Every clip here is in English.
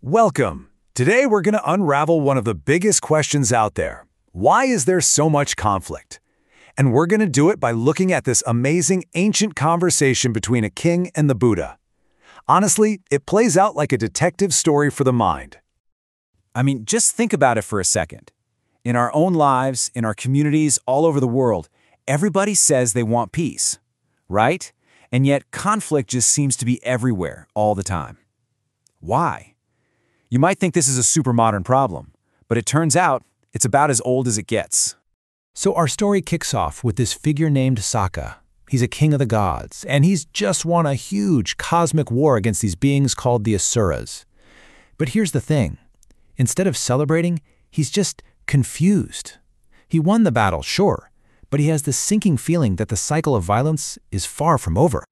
Welcome. Today we're going to unravel one of the biggest questions out there. Why is there so much conflict? And we're going to do it by looking at this amazing ancient conversation between a king and the Buddha. Honestly, it plays out like a detective story for the mind. I mean, just think about it for a second. In our own lives, in our communities, all over the world, everybody says they want peace, right? And yet conflict just seems to be everywhere, all the time. Why? You might think this is a super modern problem, but it turns out it's about as old as it gets. So our story kicks off with this figure named Sokka. He's a king of the gods, and he's just won a huge cosmic war against these beings called the Asuras. But here's the thing. Instead of celebrating, he's just confused. He won the battle, sure, but he has this sinking feeling that the cycle of violence is far from over.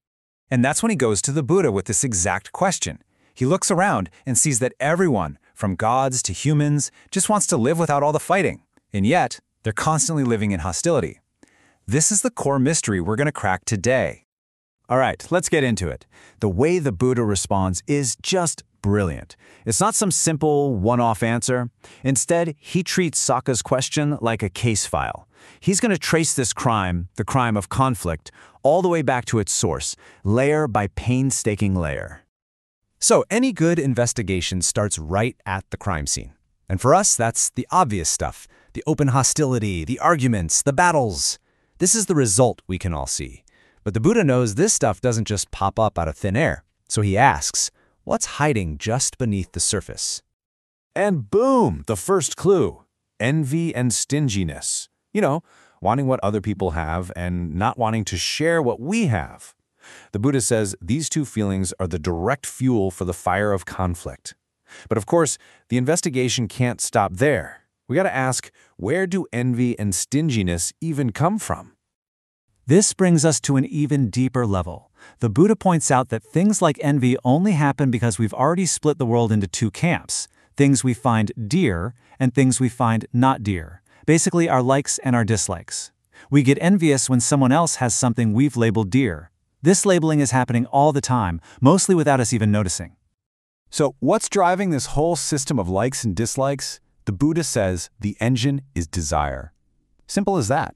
And that's when he goes to the Buddha with this exact question. He looks around and sees that everyone, from gods to humans, just wants to live without all the fighting. And yet, they're constantly living in hostility. This is the core mystery we're going to crack today. All right, let's get into it. The way the Buddha responds is just brilliant. It's not some simple, one-off answer. Instead, he treats Sokka's question like a case file. He's going to trace this crime, the crime of conflict, all the way back to its source, layer by painstaking layer. So any good investigation starts right at the crime scene. And for us, that's the obvious stuff, the open hostility, the arguments, the battles. This is the result we can all see. But the Buddha knows this stuff doesn't just pop up out of thin air. So he asks, what's hiding just beneath the surface? And boom, the first clue. Envy and stinginess. You know, wanting what other people have and not wanting to share what we have. The Buddha says these two feelings are the direct fuel for the fire of conflict. But of course, the investigation can't stop there. We got to ask, where do envy and stinginess even come from? This brings us to an even deeper level. The Buddha points out that things like envy only happen because we've already split the world into two camps things we find dear and things we find not dear. Basically, our likes and our dislikes. We get envious when someone else has something we've labeled dear, this labeling is happening all the time, mostly without us even noticing. So, what's driving this whole system of likes and dislikes? The Buddha says the engine is desire. Simple as that.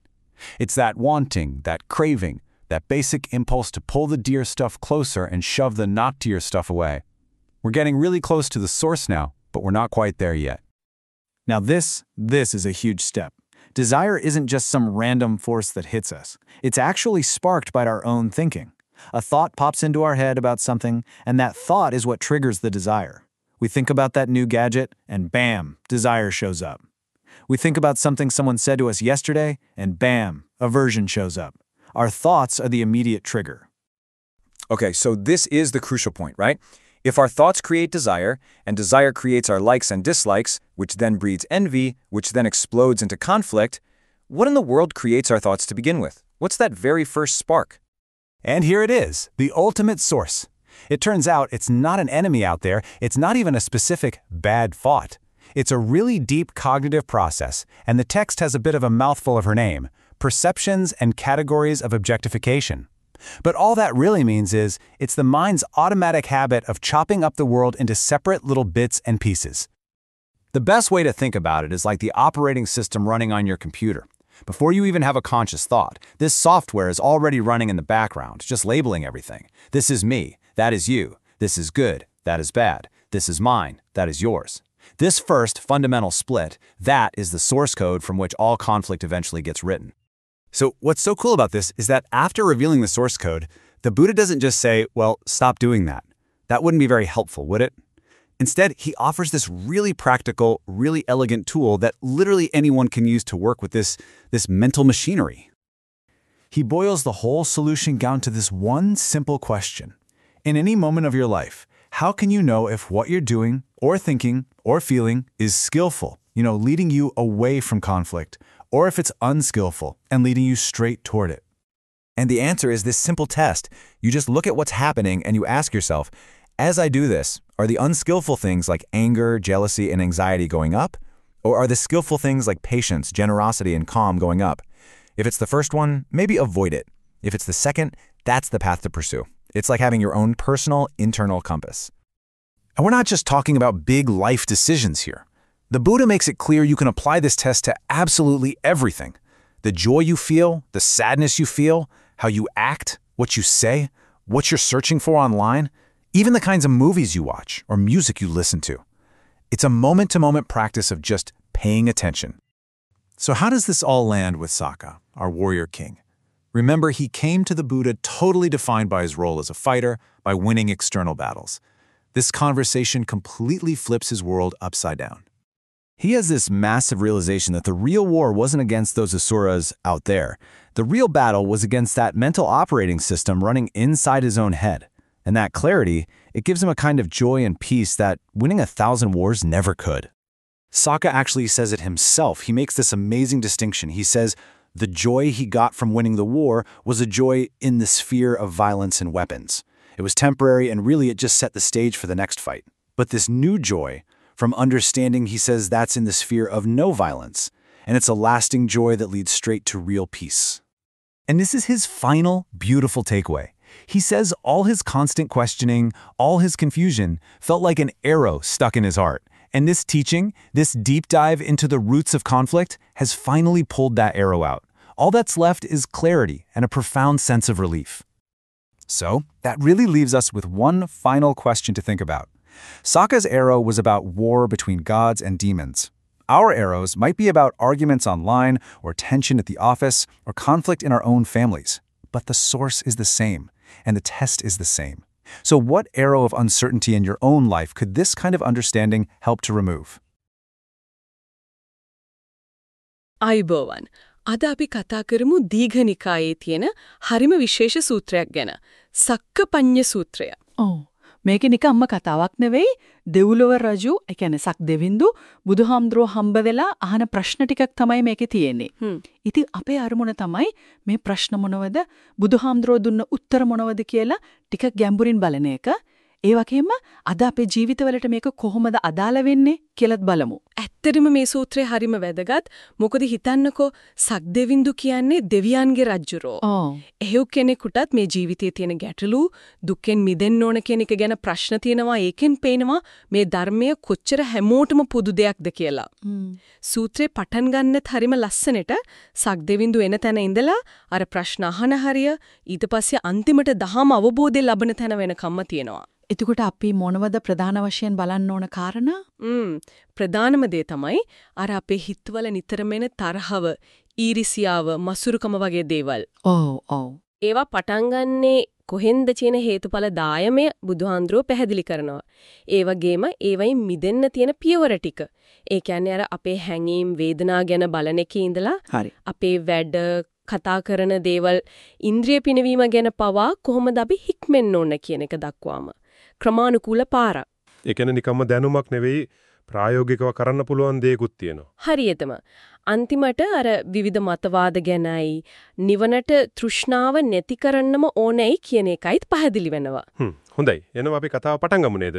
It's that wanting, that craving, that basic impulse to pull the dear stuff closer and shove the not dear stuff away. We're getting really close to the source now, but we're not quite there yet. Now this, this is a huge step. Desire isn't just some random force that hits us. It's actually sparked by our own thinking. A thought pops into our head about something, and that thought is what triggers the desire. We think about that new gadget, and bam, desire shows up. We think about something someone said to us yesterday, and bam, aversion shows up. Our thoughts are the immediate trigger. Okay, so this is the crucial point, right? If our thoughts create desire, and desire creates our likes and dislikes, which then breeds envy, which then explodes into conflict, what in the world creates our thoughts to begin with? What's that very first spark? And here it is, the ultimate source. It turns out it's not an enemy out there, it's not even a specific bad thought. It's a really deep cognitive process, and the text has a bit of a mouthful of her name, perceptions and categories of objectification. But all that really means is it's the mind's automatic habit of chopping up the world into separate little bits and pieces. The best way to think about it is like the operating system running on your computer. Before you even have a conscious thought, this software is already running in the background, just labeling everything. This is me, that is you, this is good, that is bad, this is mine, that is yours. This first fundamental split, that is the source code from which all conflict eventually gets written. So what's so cool about this is that after revealing the source code, the Buddha doesn't just say, well, stop doing that. That wouldn't be very helpful, would it? Instead, he offers this really practical, really elegant tool that literally anyone can use to work with this, this mental machinery. He boils the whole solution down to this one simple question. In any moment of your life, how can you know if what you're doing or thinking or feeling is skillful, you know, leading you away from conflict, or if it's unskillful and leading you straight toward it? And the answer is this simple test. You just look at what's happening and you ask yourself, as I do this, are the unskillful things like anger, jealousy, and anxiety going up? Or are the skillful things like patience, generosity, and calm going up? If it's the first one, maybe avoid it. If it's the second, that's the path to pursue. It's like having your own personal internal compass. And we're not just talking about big life decisions here. The Buddha makes it clear you can apply this test to absolutely everything. The joy you feel, the sadness you feel, how you act, what you say, what you're searching for online, even the kinds of movies you watch or music you listen to. It's a moment-to-moment practice of just paying attention. So how does this all land with Sokka, our warrior king? Remember, he came to the Buddha totally defined by his role as a fighter, by winning external battles. This conversation completely flips his world upside down. He has this massive realization that the real war wasn't against those Asuras out there. The real battle was against that mental operating system running inside his own head. And that clarity, it gives him a kind of joy and peace that winning a thousand wars never could. Sokka actually says it himself. He makes this amazing distinction. He says the joy he got from winning the war was a joy in the sphere of violence and weapons. It was temporary and really it just set the stage for the next fight. But this new joy, from understanding, he says that's in the sphere of no violence, and it's a lasting joy that leads straight to real peace. And this is his final, beautiful takeaway. He says all his constant questioning, all his confusion, felt like an arrow stuck in his heart. And this teaching, this deep dive into the roots of conflict, has finally pulled that arrow out. All that's left is clarity and a profound sense of relief. So, that really leaves us with one final question to think about. Sokka's arrow was about war between gods and demons. Our arrows might be about arguments online, or tension at the office, or conflict in our own families. But the source is the same, and the test is the same. So, what arrow of uncertainty in your own life could this kind of understanding help to remove? අයිබෝවන් අද අපි කතා කරමු දීඝනිකායේ තියෙන හරිම විශේෂ සූත්‍රයක් ගැන. සක්ක පඤ්ඤ සූත්‍රය. ඔව්. මේක නිකම්ම කතාවක් නෙවෙයි දෙව්ලොව රජු, ඒ කියන්නේ සක් දෙවිඳු බුදුහාමුදුරුව හම්බ වෙලා අහන ප්‍රශ්න ටිකක් තමයි මේකේ තියෙන්නේ. හ්ම්. ඉතින් අපේ අරමුණ තමයි මේ ප්‍රශ්න මොනවද බුදුහාමුදුරුව දුන්න උත්තර මොනවද කියලා ටිකක් ගැඹුරින් බලන එක. ඒ වගේම අද අපේ ජීවිතවලට මේක කොහොමද අදාළ වෙන්නේ කියලාත් බලමු. ඇත්තටම මේ සූත්‍රය හරිම වැදගත්. මොකද හිතන්නකෝ සක්දෙවිඳු කියන්නේ දෙවියන්ගේ රජුරෝ. එහෙව් කෙනෙකුටත් මේ ජීවිතයේ තියෙන ගැටලු දුක්ෙන් මිදෙන්න ඕන කියන එක ගැන ප්‍රශ්න තියෙනවා. ඒකෙන් පේනවා මේ ධර්මය කොච්චර හැමෝටම පොදු දෙයක්ද කියලා. සූත්‍රේ පටන් ගන්නෙත් හරිම ලස්සනට සක්දෙවිඳු එන තැන ඉඳලා අර ප්‍රශ්න අහන හරිය ඊට පස්සේ අන්තිමට දහම අවබෝධය ලබන තැන වෙනකම්ම තියෙනවා. එතකොට අපි මොනවද ප්‍රධාන වශයෙන් බලන්න ඕන කාරණා? ම්ම් ප්‍රධානම දේ තමයි අර අපේ හිතවල නිතරම එන තරහව, ඊරිසියාව, මසුරුකම වගේ දේවල්. ඔව් ඔව්. ඒවා පටන් ගන්නේ කොහෙන්ද කියන හේතුඵල දායමය බුදුහාඳුරෝ පැහැදිලි කරනවා. ඒ වගේම ඒවයින් මිදෙන්න තියෙන පියවර ටික. ඒ කියන්නේ අර අපේ හැඟීම් වේදනා ගැන බලන එකේ ඉඳලා. අපේ වැඩ කතා කරන දේවල් ඉන්ද්‍රිය පිනවීම ගැන පවා කොහොමද අපි හික්මෙන්න ඕන කියන එක දක්වාම ක්‍රමානුකූල පාරක්. ඒ කියන්නේ නිකම්ම දැනුමක් නෙවෙයි ප්‍රායෝගිකව කරන්න පුළුවන් දේකුත් තියෙනවා. හරියටම අන්තිමට අර විවිධ මතවාද ගැනයි නිවනට තෘෂ්ණාව නැති කරන්නම ඕනෑයි කියන එකයිත් පැහැදිලි වෙනවා. හොඳයි. එහෙනම් අපි කතාව පටන් ගමු නේද?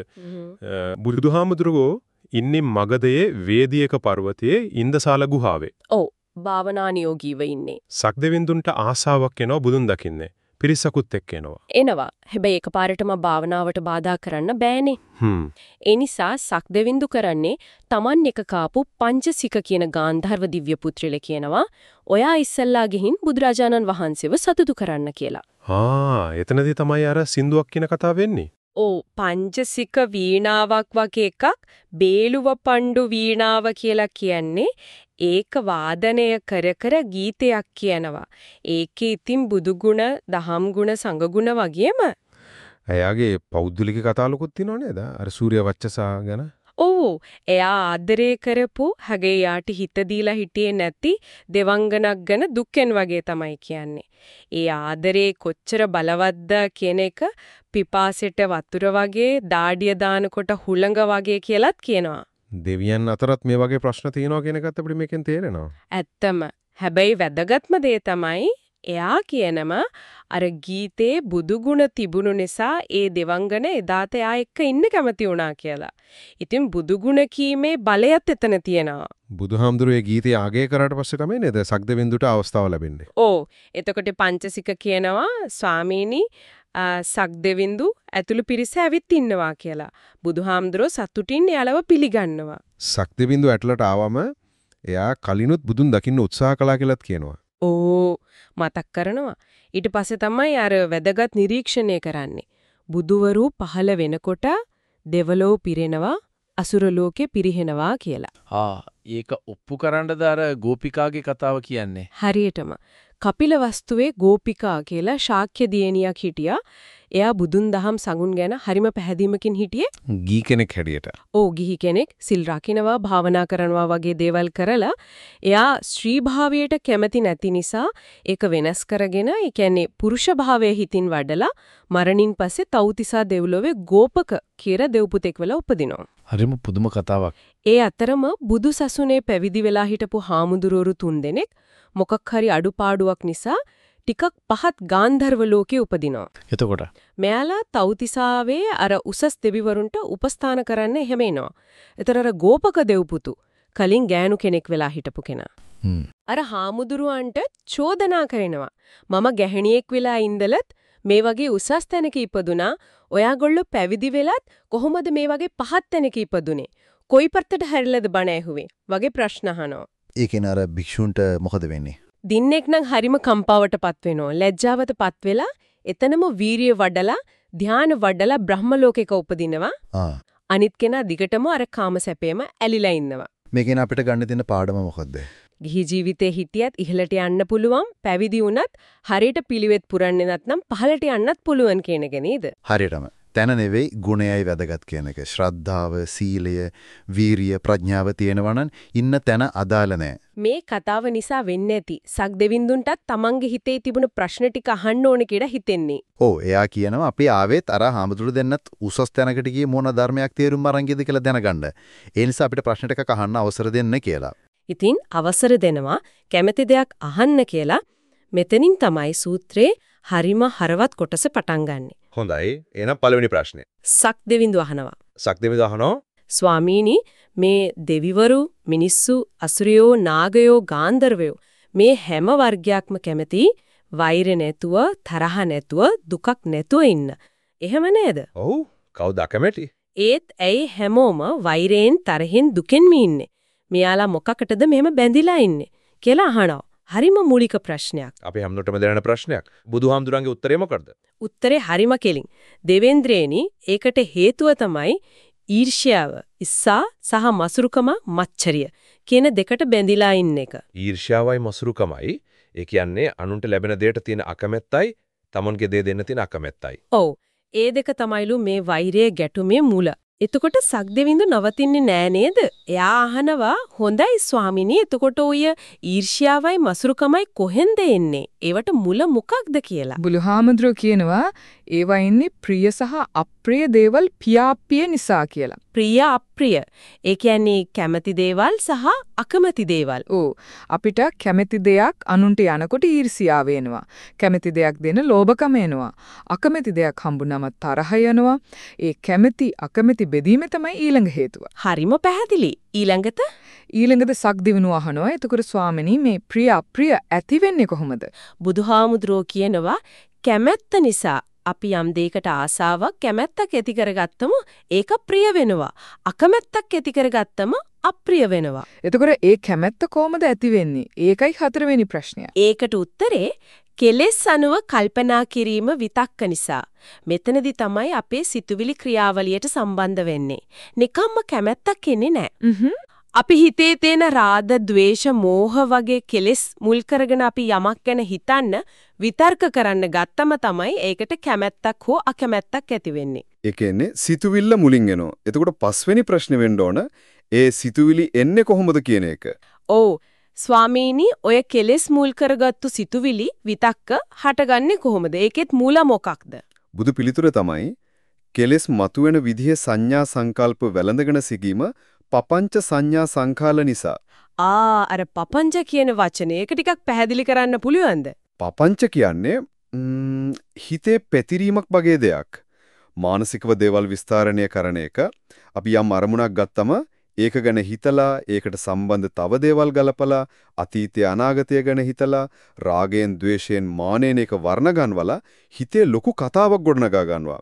බුදුහාමුදුරුවෝ ඉන්නේ මගධයේ වේදියක පර්වතයේ ඉන්දසාල ගුහාවේ. ඔව් භාවනානියෝගීව ඉන්නේ. සක්දෙවිඳුන්ට ආසාවක් එනවා බුදුන් දකින්නේ. පිරිසකුත් එක්ක එනවා. එනවා. හැබැයි එකපාරටම භාවනාවට බාධා කරන්න බෑනේ. හ්ම්. ඒ නිසා සක්දෙවිඳු කරන්නේ Taman එක කාපු පංචසික කියන ගාන්ධර්ව දිව්‍ය පුත්‍රයල කියනවා. ඔයා ඉස්සල්ලා ගිහින් බුදුරජාණන් වහන්සේව සතුටු කරන්න කියලා. ආ එතනදී තමයි අර සින්දුවක් කියන කතාව වෙන්නේ. ඕ පංචසික වීණාවක් වගේ එකක් බේලුව පණ්ඩු වීණාව කියලා කියන්නේ ඒක වාදනය කර කර ගීතයක් කියනවා. ඒකේ ඉතින් බුදුගුණ, දහම්ගුණ, සංගුණ වගේම එයාගේ පෞද්ගලික කතාලුකුත් තියෙනව නේද? අර සූර්ය වච්චසා ගැන. ඔව් එයා ආදරය කරපු හැගේ යාට හිත දීලා හිටියේ නැති දෙවංගනක් ගැන දුක්ෙන් වගේ තමයි කියන්නේ. ඒ ආදරේ කොච්චර බලවත්ද කියන එක පිපාසෙට වතුර වගේ දාඩිය දානකොට හුළඟ වගේ කියලාත් කියනවා. දෙවියන් අතරත් මේ වගේ ප්‍රශ්න තියෙනවා කියන එකත් අපිට මේකෙන් තේරෙනවා. ඇත්තම. හැබැයි වැදගත්ම දේ තමයි එයා කියනම අර ගීතේ බුදුගුණ තිබුණු නිසා ඒ දෙවංගන එදාට එයා එක්ක ඉන්න කැමති වුණා කියලා. ඉතින් බුදුගුණ කීමේ බලයත් එතන තියෙනවා. බුදුහාමුදුරුවෝ ගීතය ආගේ කරාට පස්සේ තමයි නේද සක්දෙවිඳුට අවස්ථාව ලැබෙන්නේ. ඕ එතකොට පංචසික කියනවා ස්වාමීනි සක්දෙවිඳු ඇතුළු පිරිස ඇවිත් ඉන්නවා කියලා. බුදුහාමුදුරෝ සතුටින් එයාලව පිළිගන්නවා. සක්දෙවිඳු ඇටලට ආවම එයා කලිනුත් බුදුන් දකින්න උත්සාහ කළා කියලාත් කියනවා. ඕ මතක් කරනවා. ඊට පස්සේ තමයි අර වැදගත් නිරීක්ෂණය කරන්නේ. බුදුවරු පහළ වෙනකොට දෙවලෝ පිරෙනවා අසුර ලෝකේ පිරිහෙනවා කියලා. ආ ඒක ඔප්පු කරන්නද අර ගෝපිකාගේ කතාව කියන්නේ. හරියටම කපිල වස්තුවේ ගෝපිකා කියලා ශාක්‍ය දියණියක් හිටියා. එයා බුදුන් දහම් සඟුන් ගැන හරිම පැහැදීමකින් හිටියේ. ගී කෙනෙක් හැටියට. ඕ ගිහි කෙනෙක් සිල් රකින්නවා භාවනා කරනවා වගේ දේවල් කරලා එයා ස්ත්‍රී භාවයට කැමති නැති නිසා ඒක වෙනස් කරගෙන ඒ කියන්නේ පුරුෂ භාවයේ හිතින් වඩලා මරණින් පස්සේ තවුතිසා දෙව්ලොවේ ගෝපක කියලා දෙව්පුතෙක් වෙලා උපදිනවා. හරිම පුදුම කතාවක්. ඒ අතරම බුදු සසුනේ පැවිදි වෙලා හිටපු හාමුදුරුවරු තුන්දෙනෙක් මොකක් හරි අඩුපාඩුවක් නිසා ටිකක් පහත් ගාන්ධර්ව ලෝකේ උපදිනවා. එතකොට මෙයාලා තවුතිසාවේ අර උසස් දෙවිවරුන්ට උපස්ථාන කරන්න එහෙම එනවා. ඒතර අර ගෝපක දෙව්පුතු කලින් ගෑනු කෙනෙක් වෙලා හිටපු කෙනා. අර හාමුදුරුවන්ට චෝදනා කරනවා. මම ගැහණියෙක් වෙලා ඉඳලත් මේ වගේ උසස් තැනක ඉපදුනා. ඔයාගොල්ලෝ පැවිදි වෙලත් කොහොමද මේ වගේ පහත් තැනක ඉපදුනේ? කොයි පැත්තට හැරිලාද බණ ඇහුවේ? වගේ ප්‍රශ්න අහනවා. ඒකෙන් අර භික්ෂුන්ට මොකද වෙන්නේ? දින්නෙක් නම් හරිම කම්පාවටපත් වෙනවා. ලැජ්ජාවටපත් වෙලා එතනම වීරිය වඩලා ධානය වඩලා බ්‍රහ්ම ලෝකෙක උපදිනවා. අනිත් කෙනා දිගටම අර කාම සැපේම ඇලිලා ඉන්නවා. මේකෙන් අපිට ගන්න තියෙන පාඩම මොකද්ද? ගිහි ජීවිතේ හිටියත් ඉහළට යන්න පුළුවන් පැවිදි වුණත් හරියට පිළිවෙත් පුරන්නේ නැත්නම් පහළට යන්නත් පුළුවන් කියන එක නේද? හරියටම. තැන නෙවෙයි ගුණයයි වැදගත් කියන එක. ශ්‍රද්ධාව, සීලය, වීරිය, ප්‍රඥාව තියෙනවා ඉන්න තැන අදාළ. මේ කතාව නිසා වෙන්නේ නැති සක් දෙවිඳුන්ටත් තමන්ගේ හිතේ තිබුණ ප්‍රශ්න ටික අහන්න ඕන කියලා හිතෙන්නේ. ඔව් එයා කියනවා අපි ආවෙත් අර හාමුදුරු දෙන්නත් උසස් තැනකට ගියේ මොන ධර්මයක් තේරුම් අරන් ගියද කියලා දැනගන්න. ඒ නිසා අපිට ප්‍රශ්න ටිකක් අහන්න අවසර දෙන්න කියලා. ඉතින් අවසර දෙනවා කැමැති දෙයක් අහන්න කියලා මෙතනින් තමයි සූත්‍රේ හරිම හරවත් කොටස පටන් ගන්නෙ. හොඳයි. එහෙනම් පළවෙනි ප්‍රශ්නේ. සක් දෙවිඳු අහනවා. සක්දෙවිඳු අහනවා ස්වාමීනි මේ දෙවිවරු මිනිස්සු අසුරයෝ නාගයෝ ගාන්ධර්වයෝ මේ හැම වර්ගයක්ම කැමති වෛර නැතුව තරහ නැතුව දුකක් නැතුව ඉන්න. එහෙම නේද? ඔව් කවුද අකමැටි? ඒත් ඇයි හැමෝම වෛරයෙන් තරහෙන් දුකෙන්ම ඉන්නේ? මෙයාලා මොකකටද මෙහෙම බැඳිලා ඉන්නේ? කියලා අහනවා. හරිම මූලික ප්‍රශ්නයක්. අපි හැමෝටම දැනෙන ප්‍රශ්නයක්. බුදුහාමුදුරන්ගේ උත්තරේ මොකක්ද? උත්තරේ හරිම කෙලින්. දෙවේන්ද්‍රේනි ඒකට හේතුව තමයි ඊර්ෂ්‍යාව, ඉස්සා සහ මසුරුකම මච්චරිය කියන දෙකට බැඳිලා ඉන්න එක. ඊර්ෂ්‍යාවයි මසුරුකමයි. ඒ කියන්නේ අනුන්ට ලැබෙන දෙයට තියෙන අකමැත්තයි, තමන්ගේ දේ දෙන්න තියෙන අකමැත්තයි. ඔව්. ඒ දෙක තමයිලු මේ වෛරයේ ගැටුමේ මූල. එතකොට සක්දෙවිඳු නවතින්නේ නෑ නේද? එයා අහනවා හොඳයි ස්වාමිනී එතකොට ඔය ඊර්ෂ්‍යාවයි මසුරුකමයි කොහෙන්ද එන්නේ? ඒවට මුල මොකක්ද කියලා. බුදුහාමුදුරුවෝ කියනවා ඒවා ඉන්නේ ප්‍රිය සහ අප්‍රිය දේවල් පියාප්පිය නිසා කියලා. ප්‍රිය අප්‍රිය. ඒ කියන්නේ කැමති දේවල් සහ අකමැති දේවල්. ඕ අපිට කැමති දෙයක් අනුන්ට යනකොට ඊර්ෂියාව එනවා. කැමති දෙයක් දෙන ලෝභකම එනවා. අකමැති දෙයක් හම්බුනම තරහ යනවා. ඒ කැමති අකමැති බෙදීම තමයි ඊළඟ හේතුව. හරිම පැහැදිලි. ඊළඟට ඊළඟට සක්දිවිනු අහනවා. එතකොට ස්වාමිනී මේ ප්‍රිය අප්‍රිය ඇති වෙන්නේ කොහොමද? බුදුහාමුදුරෝ කියනවා කැමැත්ත නිසා අපි යම් දෙයකට ආසාවක් කැමැත්තක් ඇති කරගත්තම ඒක ප්‍රිය වෙනවා. අකමැත්තක් ඇති කරගත්තම අප්‍රිය වෙනවා. එතකොට ඒ කැමැත්ත කොහොමද ඇති වෙන්නේ? ඒකයි හතරවෙනි ප්‍රශ්නය. ඒකට උත්තරේ කෙලෙස් අනුව කල්පනා කිරීම විතක්ක නිසා. මෙතනදි තමයි අපේ සිතුවිලි ක්‍රියාවලියට සම්බන්ධ වෙන්නේ. නිකම්ම කැමැත්තක් එන්නේ නැහැ. අපි හිතේ තියෙන රාග, ద్వේෂ, මෝහ වගේ කෙලෙස් මුල් කරගෙන අපි යමක් ගැන හිතන්න විතර්ක කරන්න ගත්තම තමයි ඒකට කැමැත්තක් හෝ අකමැත්තක් ඇති වෙන්නේ. ඒ කියන්නේ සිතුවිල්ල මුලින් එනවා. එතකොට පස්වෙනි ප්‍රශ්නේ වෙන්න ඕන ඒ සිතුවිලි එන්නේ කොහොමද කියන එක. ඔව් ස්වාමීනි ඔය කෙලෙස් මුල් කරගත්තු සිතුවිලි විතක්ක හටගන්නේ කොහොමද? ඒකෙත් මූල මොකක්ද? බුදු පිළිතුර තමයි කෙලෙස් මතුවෙන විදිහ සංඥා සංකල්ප වැළඳගෙන සිටීම පපංච සංඥා සංඛාල නිසා. ආ අර පපංච කියන වචනේ ඒක ටිකක් පැහැදිලි කරන්න පුළුවන්ද? පපංච කියන්නේ හිතේ පැතිරීමක් වගේ දෙයක්. මානසිකව දේවල් විස්තරණය කරන එක. අපි යම් අරමුණක් ගත්තම ඒක ගැන හිතලා ඒකට සම්බන්ධ තව දේවල් ගලපලා අතීතය අනාගතය ගැන හිතලා රාගයෙන් ద్వේෂයෙන් මානෙන් එක වර්ණ ගන්වලා හිතේ ලොකු කතාවක් ගොඩනගා ගන්නවා.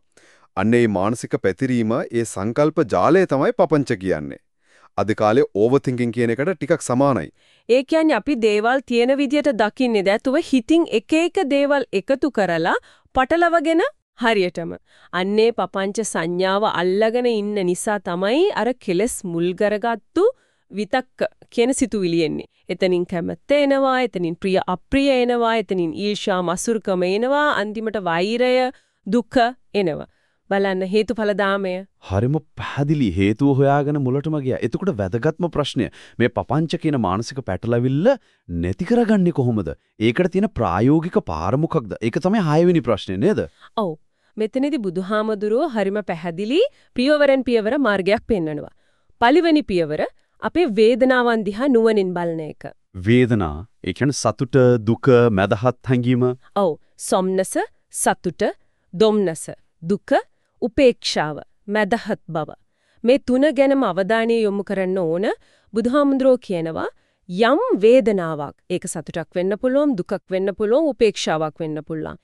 අන්න ඒ මානසික පැතිරීම ඒ සංකල්ප ජාලය තමයි පපංච කියන්නේ. අද කාලේ ඕවර්තින්කින් කියන එකට ටිකක් සමානයි. ඒ කියන්නේ අපි දේවල් තියෙන විදියට දකින්නේ දැතුව හිතින් එක එක දේවල් එකතු කරලා පටලවගෙන හරියටම අන්නේ පපංච සංඥාව අල්ලගෙන ඉන්න නිසා තමයි අර කෙලස් මුල් කරගත්තු විතක්ක කියන සිතුවිලි එන්නේ. එතනින් කැමැත්ත එනවා, එතනින් ප්‍රිය අප්‍රිය එනවා, එතනින් ඊර්ෂ්‍යා මසුරුකම එනවා, අන්තිමට වෛරය, දුක එනවා. බලන්න හේතුඵල දාමය. හරිම පැහැදිලි හේතුව හොයාගෙන මුලටම ගියා. එතකොට වැදගත්ම ප්‍රශ්නය මේ පපංච කියන මානසික පැටලවිල්ල නැති කරගන්නේ කොහොමද? ඒකට තියෙන ප්‍රායෝගික පාර මොකක්ද? ඒක තමයි හයවෙනි ප්‍රශ්නේ නේද? ඔව්. මෙතනදී බුදුහාමදුරුව හරිම පැහැදිලි පියවරෙන් පියවර මාර්ගයක් පෙන්වනවා. පළවෙනි පියවර අපේ වේදනාවන් දිහා නුවණින් බලන එක. වේදනා ඒ කියන්නේ සතුට දුක මදහත් හැඟීම ඔව් සොම්නස සතුට දොම්නස දුක උපේක්ෂාව මදහත් බව. මේ තුන ගැනම අවධානය යොමු කරන්න ඕන. බුදුහාමුදුරෝ කියනවා යම් වේදනාවක් ඒක සතුටක් වෙන්න පුළුවන් දුකක් වෙන්න පුළුවන් උපේක්ෂාවක් වෙන්න පුළුවන්.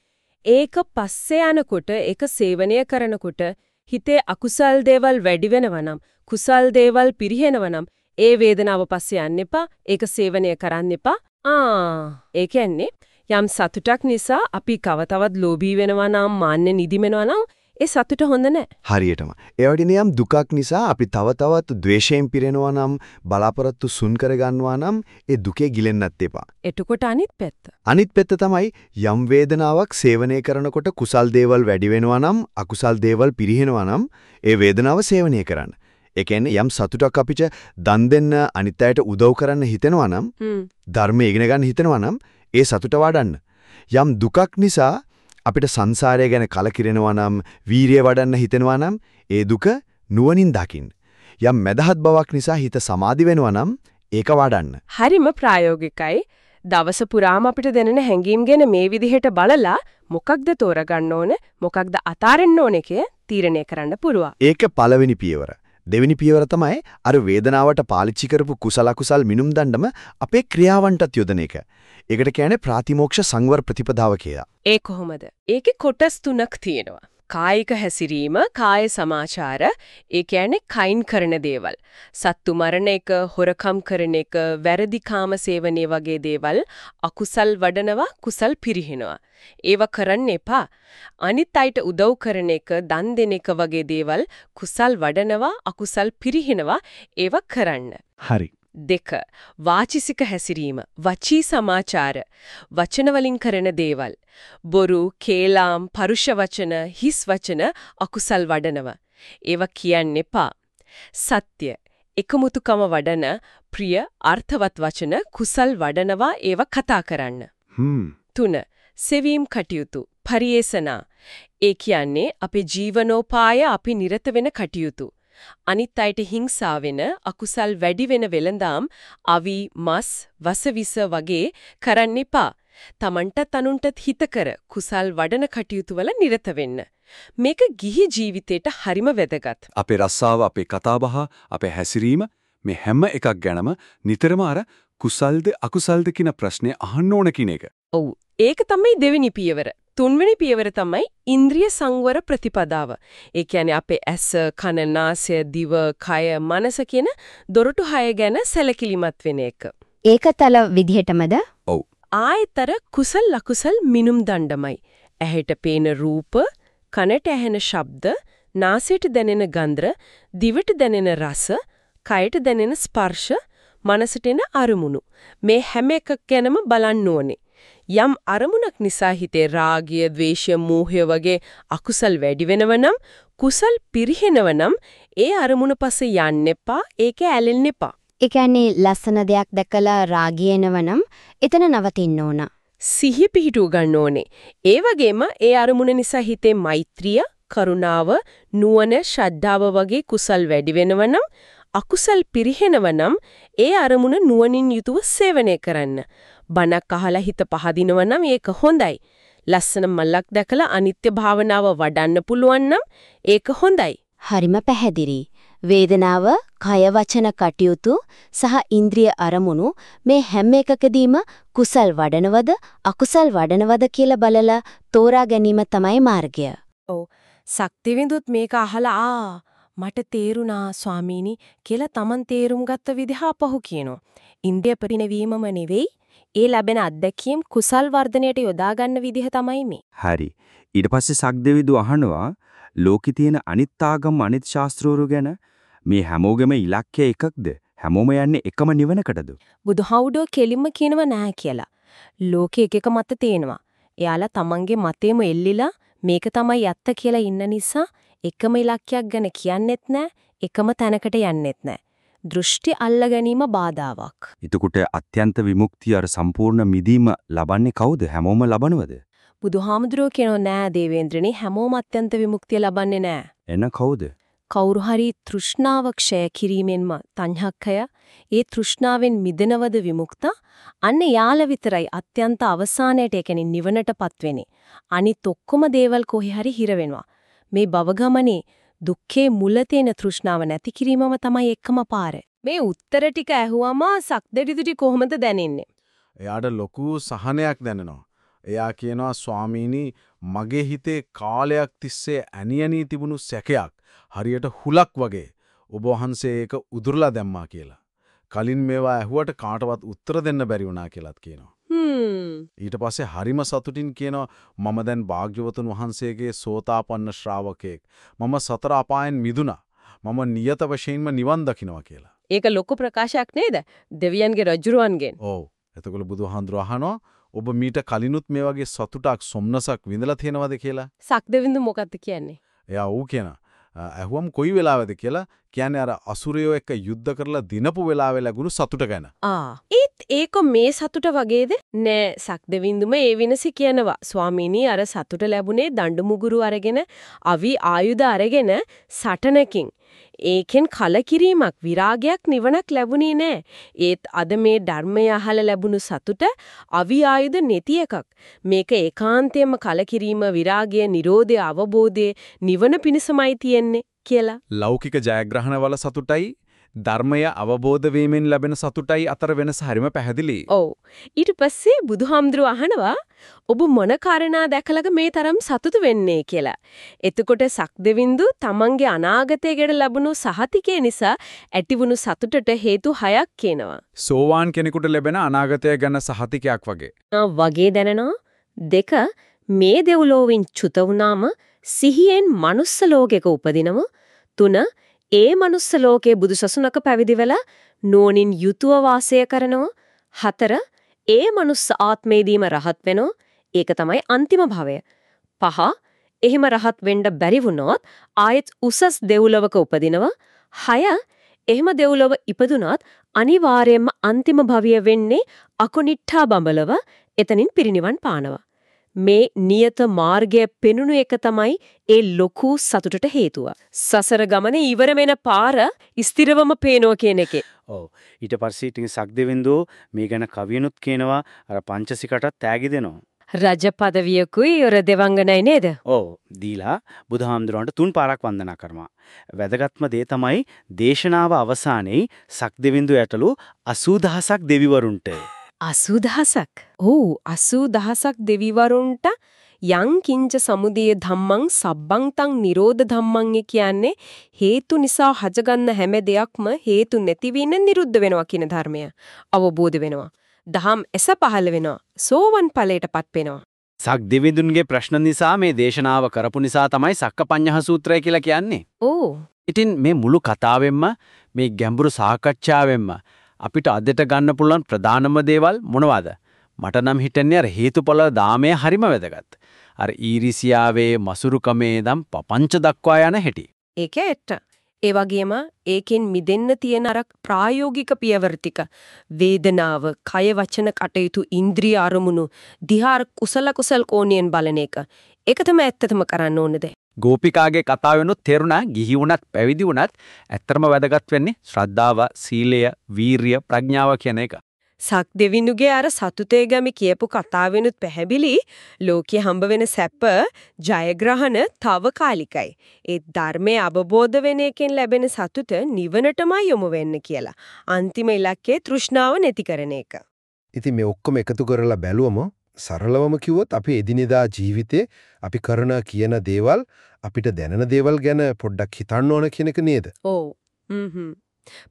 ඒක පස්සේ යනකොට ඒක සේවනය කරනකොට හිතේ අකුසල් දේවල් වැඩි වෙනවනම් කුසල් දේවල් පිරිහෙනවනම් ඒ වේදනාව පස්සේ යන්න එපා ඒක සේවනය කරන්න එපා. ආ ඒ කියන්නේ යම් සතුටක් නිසා අපි කවතවත් ලෝභී වෙනවා නම් මාන්නේ නිදිමෙනවා නම් ඒ සතුට හොඳ නැහැ. හරියටම. ඒ වගේ යම් දුකක් නිසා අපි තව තවත් ද්වේෂයෙන් පිරෙනවා නම් බලාපොරොත්තු සුන් කරගන්නවා නම් ඒ දුකේ ගිලෙන්නත් එපා. එතකොට අනිත් පැත්ත. අනිත් පැත්ත තමයි යම් වේදනාවක් සේවනය කරනකොට කුසල් දේවල් වැඩි වෙනවා නම් අකුසල් දේවල් පිරිහෙනවා නම් ඒ වේදනාව සේවනය කරන්න. ඒ කියන්නේ යම් සතුටක් අපිට දන් දෙන්න අනිත් අයට උදව් කරන්න හිතෙනවා නම් ධර්ම ඉගෙන ගන්න හිතෙනවා නම් ඒ සතුට වඩන්න. යම් දුකක් නිසා අපිට සංසාරය ගැන කලකිරෙනවා නම් වීරිය වඩන්න හිතෙනවා නම් ඒ දුක නුවණින් දකින්න. යම් මදහත් බවක් නිසා හිත සමාධි වෙනවා නම් ඒක වඩන්න. හරිම ප්‍රායෝගිකයි. දවස පුරාම අපිට දැනෙන හැඟීම් ගැන මේ විදිහට බලලා මොකක්ද තෝරගන්න ඕන මොකක්ද අතාරින්න ඕන තීරණය කරන්න පුළුවන්. ඒක පළවෙනි පියවර. දෙවෙනි පියවර තමයි අර වේදනාවට පාලිච්චි කරපු කුසල අකුසල් මිනුම් දණ්ඩම අපේ ක්‍රියාවන්ටත් යොදන එක. ඒකට කියන්නේ ප්‍රාතිමෝක්ෂ සංවර ප්‍රතිපදාව කියලා. ඒ කොහොමද? ඒකේ කොටස් තුනක් තියෙනවා. කායික හැසිරීම, කාය සමාචාර, ඒ කියන්නේ කයින් කරන දේවල්. සත්තු මරණ එක, හොරකම් කරන එක, වැරදි කාම සේවනයේ වගේ දේවල් අකුසල් වඩනවා, කුසල් පිරිහිනවා. ඒව කරන්න එපා. අනිත් අයට උදව් කරන එක, දන් දෙන එක වගේ දේවල් කුසල් වඩනවා, අකුසල් පිරිහිනවා. ඒව කරන්න. හරි. දෙක. වාචිසික හැසිරීම. වචී සමාචාර. වචන වලින් කරන දේවල්. බොරු කේලාම් පරුෂ වචන හිස් වචන අකුසල් වඩනව. ඒවා කියන්න එපා. සත්‍ය. එකමුතුකම වඩන ප්‍රිය අර්ථවත් වචන කුසල් වඩනවා ඒවා කතා කරන්න. තුන. සෙවීම් කටයුතු. පරිේසනා ඒ කියන්නේ අපේ ජීවනෝපාය අපි නිරත වෙන කටයුතු අනිත් අයට හිංසා වෙන අකුසල් වැඩි වෙන වෙලඳාම් අවි මස් වසවිස වගේ කරන්න එපා. Tamanටත් අනුන්ටත් හිතකර කුසල් වඩන කටයුතු වල නිරත වෙන්න. මේක ගිහි ජීවිතේට හරිම වැදගත්. අපේ රස්සාව, අපේ කතාබහ, අපේ හැසිරීම මේ හැම එකක් ගැනම නිතරම අර කුසල්ද අකුසල්ද කියන ප්‍රශ්නේ අහන්න ඕන කියන එක. ඔව්. ඒක තමයි දෙවෙනි පියවර. තුන්වෙනි පියවර තමයි ඉන්ද්‍රිය සංවර ප්‍රතිපදාව. ඒ කියන්නේ අපේ ඇස, කන, නාසය, දිව, කය, මනස කියන දොරටු හය ගැන සැලකිලිමත් වෙන එක. ඒකතල විදිහටමද? ඔව්. ආයතර කුසල් ලකුසල් මිනුම් දණ්ඩමයි. ඇහෙට පේන රූප, කනට ඇහෙන ශබ්ද, නාසයට දැනෙන ගන්ධ, දිවට දැනෙන රස, කයට දැනෙන ස්පර්ශ, මනසට එන අරමුණු. මේ හැම එකක් ගැනම බලන්න ඕනේ. යම් අරමුණක් නිසා හිතේ රාගය, ద్వේෂය, මෝහය වගේ අකුසල් වැඩි වෙනවනම් කුසල් පිරිහෙනවනම් ඒ අරමුණ පස්සේ යන්න එපා, ඒක ඇලෙන්න එපා. ඒ කියන්නේ ලස්සන දෙයක් දැකලා රාගය එනවනම් එතන නවතින්න ඕන. සිහිය පිහිටුව ගන්න ඕනේ. ඒ වගේම ඒ අරමුණ නිසා හිතේ මෛත්‍රිය, කරුණාව, නුවණ, ශ්‍රද්ධාව වගේ කුසල් වැඩි වෙනවනම් අකුසල් පිරිහෙනවනම් ඒ අරමුණ නුවණින් යුතුව සේවනය කරන්න. බණක් අහලා හිත පහදිනව නම් ඒක හොඳයි. ලස්සන මල්ලක් දැකලා අනිත්‍ය භාවනාව වඩන්න පුළුවන් නම් ඒක හොඳයි. හරිම පැහැදිලි. වේදනාව, කය වචන කටයුතු සහ ඉන්ද්‍රිය අරමුණු මේ හැම එකකදීම කුසල් වඩනවද අකුසල් වඩනවද කියලා බලලා තෝරා ගැනීම තමයි මාර්ගය. ඔව්. සක්තිවිඳුත් මේක අහලා ආ මට තේරුණා ස්වාමීනි කියලා Taman තේරුම් ගත්ත විදිහ අපහු කියනවා. ඉන්ද්‍රිය පරිණවීමම නෙවෙයි ඒ ලැබෙන අත්දැකීම් කුසල් වර්ධනයට යොදා ගන්න විදිහ තමයි මේ. හරි. ඊට පස්සේ සක්දෙවිදු අහනවා ලෝකේ තියෙන අනිත් ආගම් අනිත් ශාස්ත්‍රෝරු ගැන මේ හැමෝගෙම ඉලක්කය එකක්ද? හැමෝම යන්නේ එකම නිවනකටද? බුදුහවුඩෝ කෙලින්ම කියනව නෑ කියලා. ලෝකෙ එක එක මත තේනවා. එයාලා තමන්ගේ මතේම එල්ලිලා මේක තමයි ඇත්ත කියලා ඉන්න නිසා එකම ඉලක්කයක් ගැන කියන්නෙත් නෑ, එකම තැනකට යන්නෙත් නෑ. දෘෂ්ටි අල්ල ගැනීම බාධාවක්. එතකොට අත්‍යන්ත විමුක්තිය අර සම්පූර්ණ මිදීම ලබන්නේ කවුද? හැමෝම ලබනවද? බුදුහාමුදුරුවෝ කියනෝ නෑ දේවේන්ද්‍රනි හැමෝම අත්‍යන්ත විමුක්තිය ලබන්නේ නෑ. එන කවුද? කවුරු හරි තෘෂ්ණාව ක්ෂය කිරීමෙන්ම තණ්හක්කය ඒ තෘෂ්ණාවෙන් මිදෙනවද විමුක්ත අන්න යාල විතරයි අත්‍යන්ත අවසානයට ඒ කියන්නේ නිවනටපත් වෙන්නේ අනිත් ඔක්කොම දේවල් කොහේ හරි හිර වෙනවා මේ භවගමනේ දුක්ඛේ මුල තියෙන තෘෂ්ණාව නැති කිරීමම තමයි එකම පාර මේ උත්තර ටික ඇහුවම සක්දෙඩිදුටි කොහොමද දැනෙන්නේ එයාට ලොකු සහනයක් දැනෙනවා. එයා කියනවා ස්වාමීනි මගේ හිතේ කාලයක් තිස්සේ ඇනියනී තිබුණු සැකයක් හරියට හුලක් වගේ ඔබ වහන්සේ ඒක උදුරලා දැම්මා කියලා. කලින් මේවා ඇහුවට කාටවත් උත්තර දෙන්න බැරි වුණා කියලාත් කියනවා. ඊට පස්සේ හරිම සතුටින් කියනවා මම දැන් භාග්‍යවතුන් වහන්සේගේ සෝතාපන්න ශ්‍රාවකයෙක්. මම සතර අපායන් මිදුණා. මම නියත වශයෙන්ම නිවන් දකින්නවා කියලා. ඒක ලොකු ප්‍රකාශයක් නේද? දෙවියන්ගේ රජුරුවන්ගෙන්. ඔව්. එතකොට බුදුහාඳුර අහනවා ඔබ මීට කලිනුත් මේ වගේ සතුටක් සොම්නසක් විඳලා තියෙනවද කියලා? සක්දෙවිඳු මොකක්ද කියන්නේ? එයා ඌ කියනවා ඇහුවම් කොයි වෙලාවද කියලා කියන්නේ අර අසුරයෝ එක්ක යුද්ධ කරලා දිනපු වෙලාවේ ලැබුණු සතුට ගැන. ආ ඒත් ඒක මේ සතුට වගේද? නෑ සක්දෙවිඳුම ඒ විනසි කියනවා. ස්වාමීනි අර සතුට ලැබුණේ දඬු මුගුරු අරගෙන අවි ආයුධ අරගෙන සටනකින්. ඒකෙන් කලකිරීමක් විරාගයක් නිවනක් ලැබුණේ නෑ. ඒත් අද මේ ධර්මය අහලා ලැබුණු සතුට අවි ආයුධ නැති එකක්. මේක ඒකාන්තයෙන්ම කලකිරීම විරාගය නිරෝධය අවබෝධය නිවන පිණසමයි තියෙන්නේ කියලා. ලෞකික ජයග්‍රහණවල සතුටයි ධර්මය අවබෝධ වීමෙන් ලැබෙන සතුටයි අතර වෙනස හරිම පැහැදිලි. ඔව්. ඊට පස්සේ බුදුහාමුදුරුව අහනවා ඔබ මොන කාරණා දැකලක මේ තරම් සතුටු වෙන්නේ කියලා. එතකොට සක්දෙවිඳු තමන්ගේ අනාගතය ගැන ලැබුණු සහතිකය නිසා ඇතිවුණු සතුටට හේතු හයක් කියනවා. සෝවාන් කෙනෙකුට ලැබෙන අනාගතය ගැන සහතිකයක් වගේ. වගේ දැනනවා. දෙක මේ දෙව්ලොවින් චුත වුණාම සිහියෙන් මනුස්ස ලෝකෙක උපදිනව. තුන ඒ මනුස්ස ලෝකයේ බුදුසසුනක පැවිදි වෙලා නෝනින් යුතුව වාසය කරනවා. හතර ඒ මනුස්ස ආත්මේදීම රහත් වෙනවා. ඒක තමයි අන්තිම භවය. පහ එහෙම රහත් වෙන්න බැරි වුණොත් ආයෙත් උසස් දෙව්ලොවක උපදිනවා. හය එහෙම දෙව්ලොව ඉපදුනත් අනිවාර්යයෙන්ම අන්තිම භවය වෙන්නේ අකුනිට්ඨා බඹලව එතනින් පිරිනිවන් පානවා. මේ නියත මාර්ගය පෙනුණු එක තමයි ඒ ලොකු සතුටට හේතුව. සසර ගමනේ ඉවර වෙන පාර ස්ථිරවම පේනවා කියන එකේ. ඔව්. ඊට පස්සේ ඉතින් සක්දෙවිඳු මේ ගැන කවියනුත් කියනවා අර පංචසිකටත් තෑගි දෙනවා. රජ පදවියකුයි ඔර දෙවංගනයි නේද? ඔව්. දීලා බුදුහාමුදුරන්ට තුන් පාරක් වන්දනා කරනවා. වැදගත්ම දේ තමයි දේශනාව අවසානයේ සක්දෙවිඳු ඇටලු 80000ක් දෙවිවරුන්ට 80000ක්. ඔව් 80000ක් දෙවිවරුන්ට යං කිංච සමුදය ධම්මං සබ්බං තං නිරෝධ ධම්මං කියන්නේ හේතු නිසා හජගන්න හැම දෙයක්ම හේතු නැති වෙන නිරුද්ධ වෙනවා කියන ධර්මය අවබෝධ වෙනවා. දහම් එස පහළ වෙනවා. සෝවන් ඵලයටපත් වෙනවා. සක්දිවිඳුන්ගේ ප්‍රශ්න නිසා මේ දේශනාව කරපු නිසා තමයි සක්කපඤ්ඤහ සූත්‍රය කියලා කියන්නේ. ඕ. ඉතින් මේ මුළු කතාවෙන්ම මේ ගැඹුරු සාකච්ඡාවෙන්ම අපිට අදට ගන්න පුළුවන් ප්‍රධානම දේවල් මොනවද? මට නම් හිතන්නේ අර හේතුඵල දාමය හරිම වැදගත්. අර ඊරිසියාවේ මසුරුකමේ දම් පපංච දක්වා යන හැටි. ඒක ඇත්ත. ඒ වගේම ඒකෙන් මිදෙන්න තියෙන අර ප්‍රායෝගික පියවර ටික වේදනාව, කය වචන කටයුතු, ඉන්ද්‍රිය අරමුණු දිහා කුසල කුසල් කෝණයෙන් බලන එක. ඒක තමයි ඇත්තටම කරන්න ඕනේ. ගෝපිකාගේ කතාවෙනුත් තේරුණා ගිහි වුණත් පැවිදි වුණත් ඇත්තරම වැදගත් වෙන්නේ ශ්‍රද්ධාව, සීලය, වීරිය, ප්‍රඥාව කියන එක. සක් දෙවිඳුගේ අර සතුතේ ගමි කියපු කතාවෙනුත් පැහැදිලි ලෝකයේ හම්බ වෙන සැප ජයග්‍රහණ తాවකාලිකයි. ඒ ධර්මයේ අවබෝධ වෙන එකෙන් ලැබෙන සතුට නිවනටමයි යොමු වෙන්න කියලා. අන්තිම ඉලක්කය තෘෂ්ණාව නැති කරන එක. ඉතින් මේ ඔක්කොම එකතු කරලා බැලුවම සරලවම කිව්වොත් අපි එදිනෙදා ජීවිතේ අපි කරන කියන දේවල් අපිට දැනෙන දේවල් ගැන පොඩ්ඩක් හිතන්න ඕන කියන එක නේද? ඔව්. හ්ම්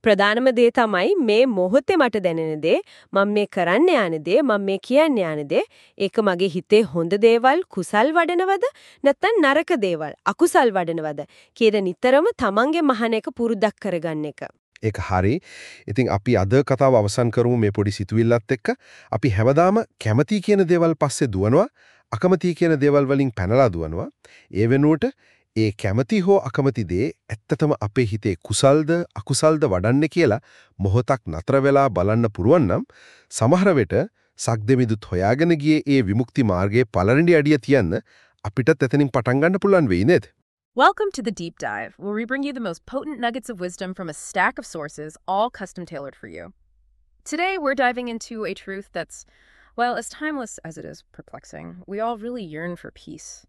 ප්‍රධානම දේ තමයි මේ මොහොතේ මට දැනෙන දේ මම මේ කරන්න යන දේ මම මේ කියන්න යන දේ ඒක මගේ හිතේ හොඳ දේවල් කුසල් වඩනවද නැත්නම් නරක දේවල් අකුසල් වඩනවද කියන නිතරම තමන්ගේ මහන එක පුරුද්දක් කරගන්න එක. ඒක හරි. ඉතින් අපි අද කතාව අවසන් කරමු මේ පොඩි සිතුවිල්ලත් එක්ක. අපි හැමදාම කැමති කියන දේවල් පස්සේ දුවනවා. අකමැති කියන දේවල් වලින් පැනලා දුවනවා. ඒ වෙනුවට ඒ කැමති හෝ අකමැති දේ ඇත්තටම අපේ හිතේ කුසල්ද අකුසල්ද වඩන්නේ කියලා මොහොතක් නතර වෙලා බලන්න පුරුවන් නම් සමහර වෙට සක්දෙමිදුත් හොයාගෙන ගියේ ඒ විමුක්ති මාර්ගයේ පළවෙනි අඩිය තියන්න අපිටත් එතනින් පටන් ගන්න පුළුවන් වෙයි නේද? Welcome to the Deep Dive, where we bring you the most potent nuggets of wisdom from a stack of sources, all custom tailored for you. Today, we're diving into a truth that's, well, as timeless as it is perplexing. We all really yearn for peace.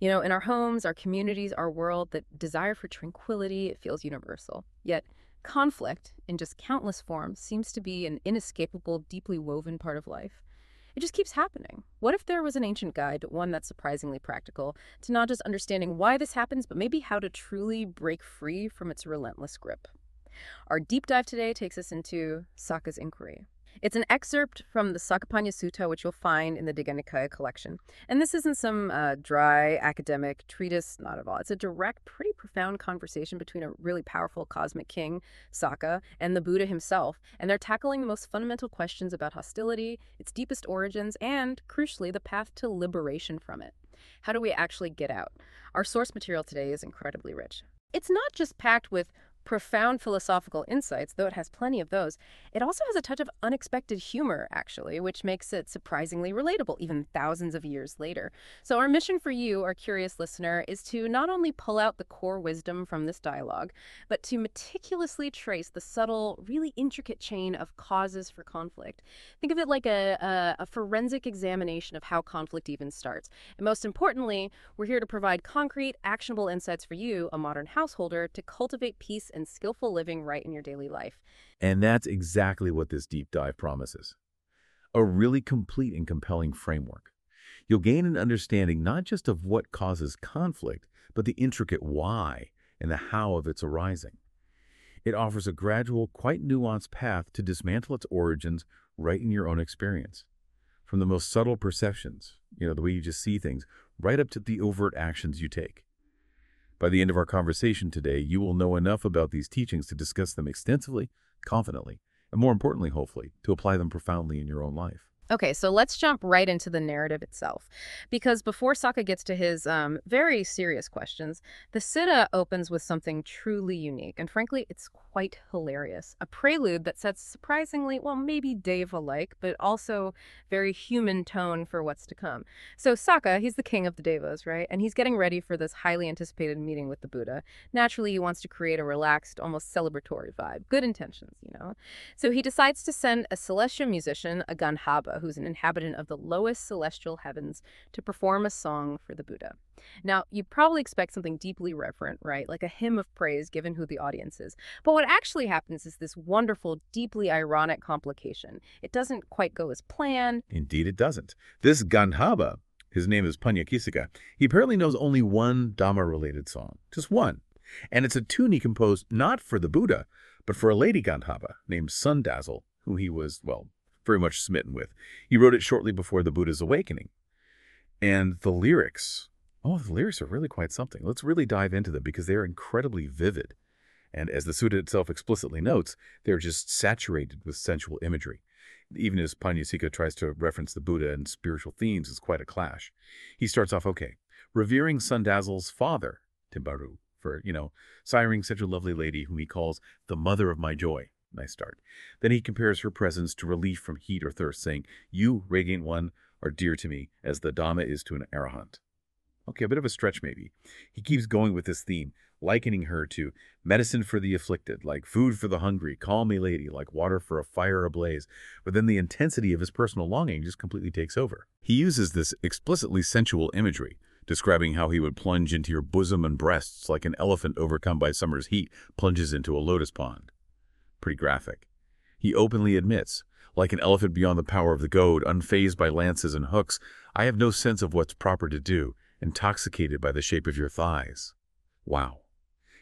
You know, in our homes, our communities, our world, the desire for tranquility, it feels universal. Yet, conflict, in just countless forms, seems to be an inescapable, deeply woven part of life. It just keeps happening. What if there was an ancient guide, one that's surprisingly practical, to not just understanding why this happens, but maybe how to truly break free from its relentless grip? Our deep dive today takes us into Saka's inquiry. It's an excerpt from the Sakkapanha Sutta, which you'll find in the Digha Nikaya collection. And this isn't some uh, dry academic treatise, not at all. It's a direct, pretty profound conversation between a really powerful cosmic king, Saka, and the Buddha himself. And they're tackling the most fundamental questions about hostility, its deepest origins, and, crucially, the path to liberation from it. How do we actually get out? Our source material today is incredibly rich. It's not just packed with profound philosophical insights, though it has plenty of those, it also has a touch of unexpected humor, actually, which makes it surprisingly relatable, even thousands of years later. So, our mission for you, our curious listener, is to not only pull out the core wisdom from this dialogue, but to meticulously trace the subtle, really intricate chain of causes for conflict. Think of it like a, a, a forensic examination of how conflict even starts. And most importantly, we're here to provide concrete, actionable insights for you, a modern householder, to cultivate peace and skillful living right in your daily life. And that's exactly what this deep dive promises. A really complete and compelling framework. You'll gain an understanding not just of what causes conflict, but the intricate why and the how of its arising. It offers a gradual, quite nuanced path to dismantle its origins right in your own experience. From the most subtle perceptions, you know, the way you just see things, right up to the overt actions you take. By the end of our conversation today, you will know enough about these teachings to discuss them extensively, confidently, and more importantly, hopefully, to apply them profoundly in your own life. Okay, so let's jump right into the narrative itself. Because before Sokka gets to his um, very serious questions, the Sutta opens with something truly unique. And frankly, it's quite hilarious. A prelude that sets surprisingly, well, maybe Deva-like, but also very human tone for what's to come. So Sokka, he's the king of the Devas, right? And he's getting ready for this highly anticipated meeting with the Buddha. Naturally, he wants to create a relaxed, almost celebratory vibe. Good intentions, you know? So he decides to send a celestial musician, a Gandhabba, who's an inhabitant of the lowest celestial heavens, to perform a song for the Buddha. Now, you'd probably expect something deeply reverent, right? Like a hymn of praise given who the audience is. But what actually happens is this wonderful, deeply ironic complication. It doesn't quite go as planned. Indeed, it doesn't. This Gandhabba, his name is Pancasikha, he apparently knows only one Dhamma-related song. Just one. And it's a tune he composed not for the Buddha, but for a lady Gandhabba named Sundazzle, who he was, well, very much smitten with. He wrote it shortly before the Buddha's awakening. And the lyrics, oh, the lyrics are really quite something. Let's really dive into them because they're incredibly vivid. And as the Sutta itself explicitly notes, they're just saturated with sensual imagery. Even as Pancasikha tries to reference the Buddha and spiritual themes, it's quite a clash. He starts off, okay, revering Sundazzle's father, Timbaru, for, you know, siring such a lovely lady whom he calls the mother of my joy. Nice start. Then he compares her presence to relief from heat or thirst, saying, You, Radiant One, are dear to me, as the Dhamma is to an arahant. Okay, a bit of a stretch maybe. He keeps going with this theme, likening her to medicine for the afflicted, like food for the hungry, call me lady, like water for a fire ablaze. But then the intensity of his personal longing just completely takes over. He uses this explicitly sensual imagery, describing how he would plunge into your bosom and breasts like an elephant overcome by summer's heat plunges into a lotus pond. Pretty graphic. He openly admits, like an elephant beyond the power of the goad, unfazed by lances and hooks, I have no sense of what's proper to do, intoxicated by the shape of your thighs. Wow.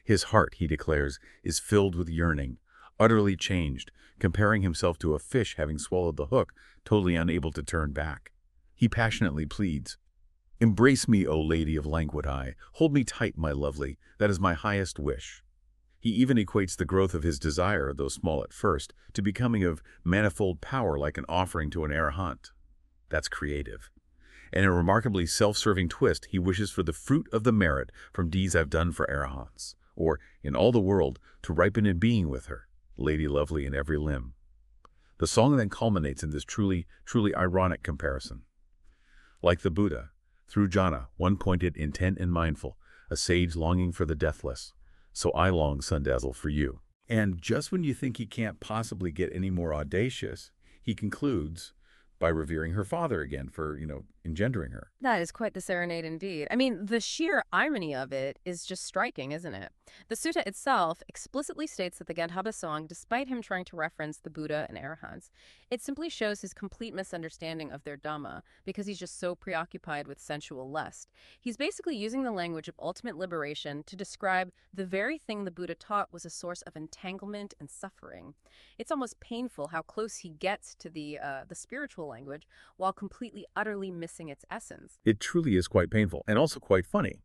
His heart, he declares, is filled with yearning, utterly changed, comparing himself to a fish having swallowed the hook, totally unable to turn back. He passionately pleads, Embrace me, O lady of languid eye. Hold me tight, my lovely. That is my highest wish. He even equates the growth of his desire, though small at first, to becoming of manifold power like an offering to an arahant. That's creative. And in a remarkably self-serving twist, he wishes for the fruit of the merit from deeds I've done for arahants, or, in all the world, to ripen in being with her, lady lovely in every limb. The song then culminates in this truly, truly ironic comparison. Like the Buddha, through jhana, one-pointed, intent, and mindful, a sage longing for the deathless, so I long, Sundazzle, for you. And just when you think he can't possibly get any more audacious, he concludes by revering her father again for, you know, engendering her. That is quite the serenade indeed. I mean, the sheer irony of it is just striking, isn't it? The sutta itself explicitly states that the Gandhabba song, despite him trying to reference the Buddha and Arahants, it simply shows his complete misunderstanding of their Dhamma because he's just so preoccupied with sensual lust. He's basically using the language of ultimate liberation to describe the very thing the Buddha taught was a source of entanglement and suffering. It's almost painful how close he gets to the uh, the spiritual language while completely, utterly missing its essence. It truly is quite painful and also quite funny.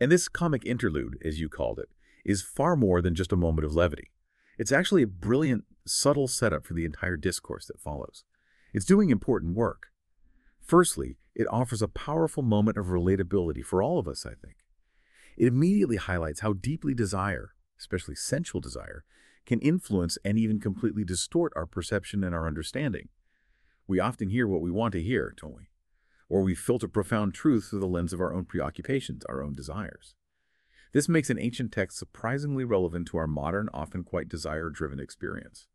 And this comic interlude, as you called it, is far more than just a moment of levity. It's actually a brilliant, subtle setup for the entire discourse that follows. It's doing important work. Firstly, it offers a powerful moment of relatability for all of us, I think. It immediately highlights how deeply desire, especially sensual desire, can influence and even completely distort our perception and our understanding. We often hear what we want to hear, don't we? Or we filter profound truth through the lens of our own preoccupations, our own desires. This makes an ancient text surprisingly relevant to our modern, often quite desire-driven experience.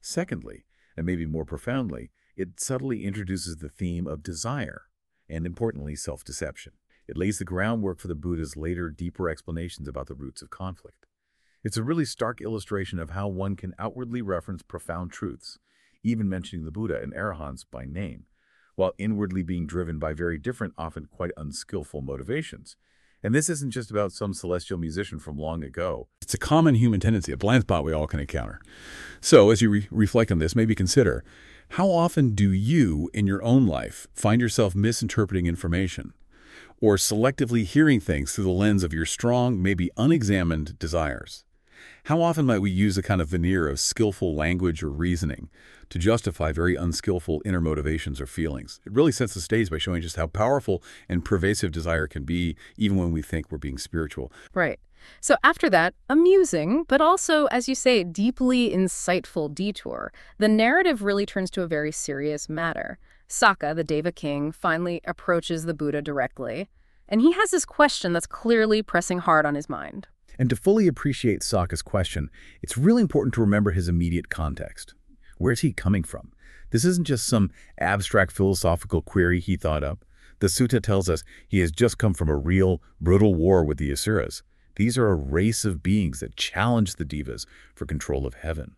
Secondly, and maybe more profoundly, it subtly introduces the theme of desire, and importantly, self-deception. It lays the groundwork for the Buddha's later, deeper explanations about the roots of conflict. It's a really stark illustration of how one can outwardly reference profound truths, even mentioning the Buddha and Arahants by name, while inwardly being driven by very different, often quite unskillful motivations. And this isn't just about some celestial musician from long ago. It's a common human tendency, a blind spot we all can encounter. So as you re reflect on this, maybe consider, how often do you, in your own life, find yourself misinterpreting information or selectively hearing things through the lens of your strong, maybe unexamined desires? How often might we use a kind of veneer of skillful language or reasoning to justify very unskillful inner motivations or feelings? It really sets the stage by showing just how powerful and pervasive desire can be, even when we think we're being spiritual. Right. So after that, amusing, but also, as you say, deeply insightful detour, the narrative really turns to a very serious matter. Sakka, the Deva king, finally approaches the Buddha directly, and he has this question that's clearly pressing hard on his mind. And to fully appreciate Sakka's question, it's really important to remember his immediate context. Where's he coming from? This isn't just some abstract philosophical query he thought up. The sutta tells us he has just come from a real, brutal war with the Asuras. These are a race of beings that challenge the Devas for control of heaven.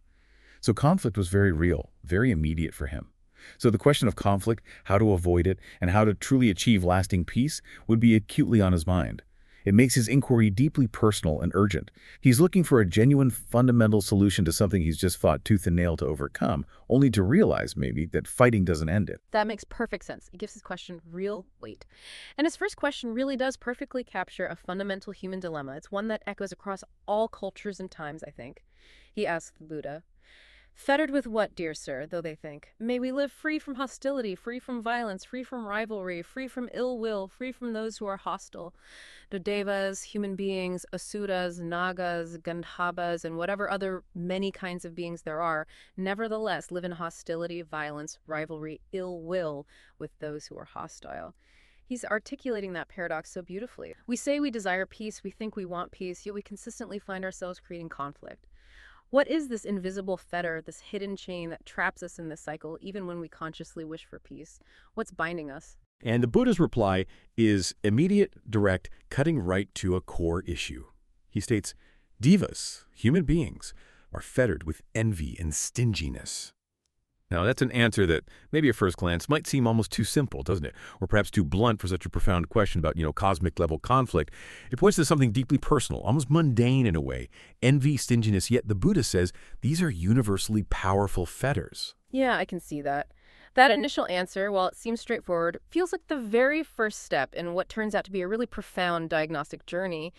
So conflict was very real, very immediate for him. So the question of conflict, how to avoid it, and how to truly achieve lasting peace would be acutely on his mind. It makes his inquiry deeply personal and urgent. He's looking for a genuine fundamental solution to something he's just fought tooth and nail to overcome, only to realize, maybe, that fighting doesn't end it. That makes perfect sense. It gives his question real weight. And his first question really does perfectly capture a fundamental human dilemma. It's one that echoes across all cultures and times, I think. He asks the Buddha, Fettered with what, dear sir, though they think? May we live free from hostility, free from violence, free from rivalry, free from ill will, free from those who are hostile. The devas, human beings, asuras, nagas, gandhabbas, and whatever other many kinds of beings there are, nevertheless live in hostility, violence, rivalry, ill will with those who are hostile. He's articulating that paradox so beautifully. We say we desire peace, we think we want peace, yet we consistently find ourselves creating conflict. What is this invisible fetter, this hidden chain that traps us in this cycle, even when we consciously wish for peace? What's binding us? And the Buddha's reply is immediate, direct, cutting right to a core issue. He states, Devas, human beings, are fettered with envy and stinginess. Now, that's an answer that maybe at first glance might seem almost too simple, doesn't it? Or perhaps too blunt for such a profound question about, you know, cosmic level conflict. It points to something deeply personal, almost mundane in a way. Envy, stinginess, yet the Buddha says these are universally powerful fetters. Yeah, I can see that. That initial answer, while it seems straightforward, feels like the very first step in what turns out to be a really profound diagnostic journey.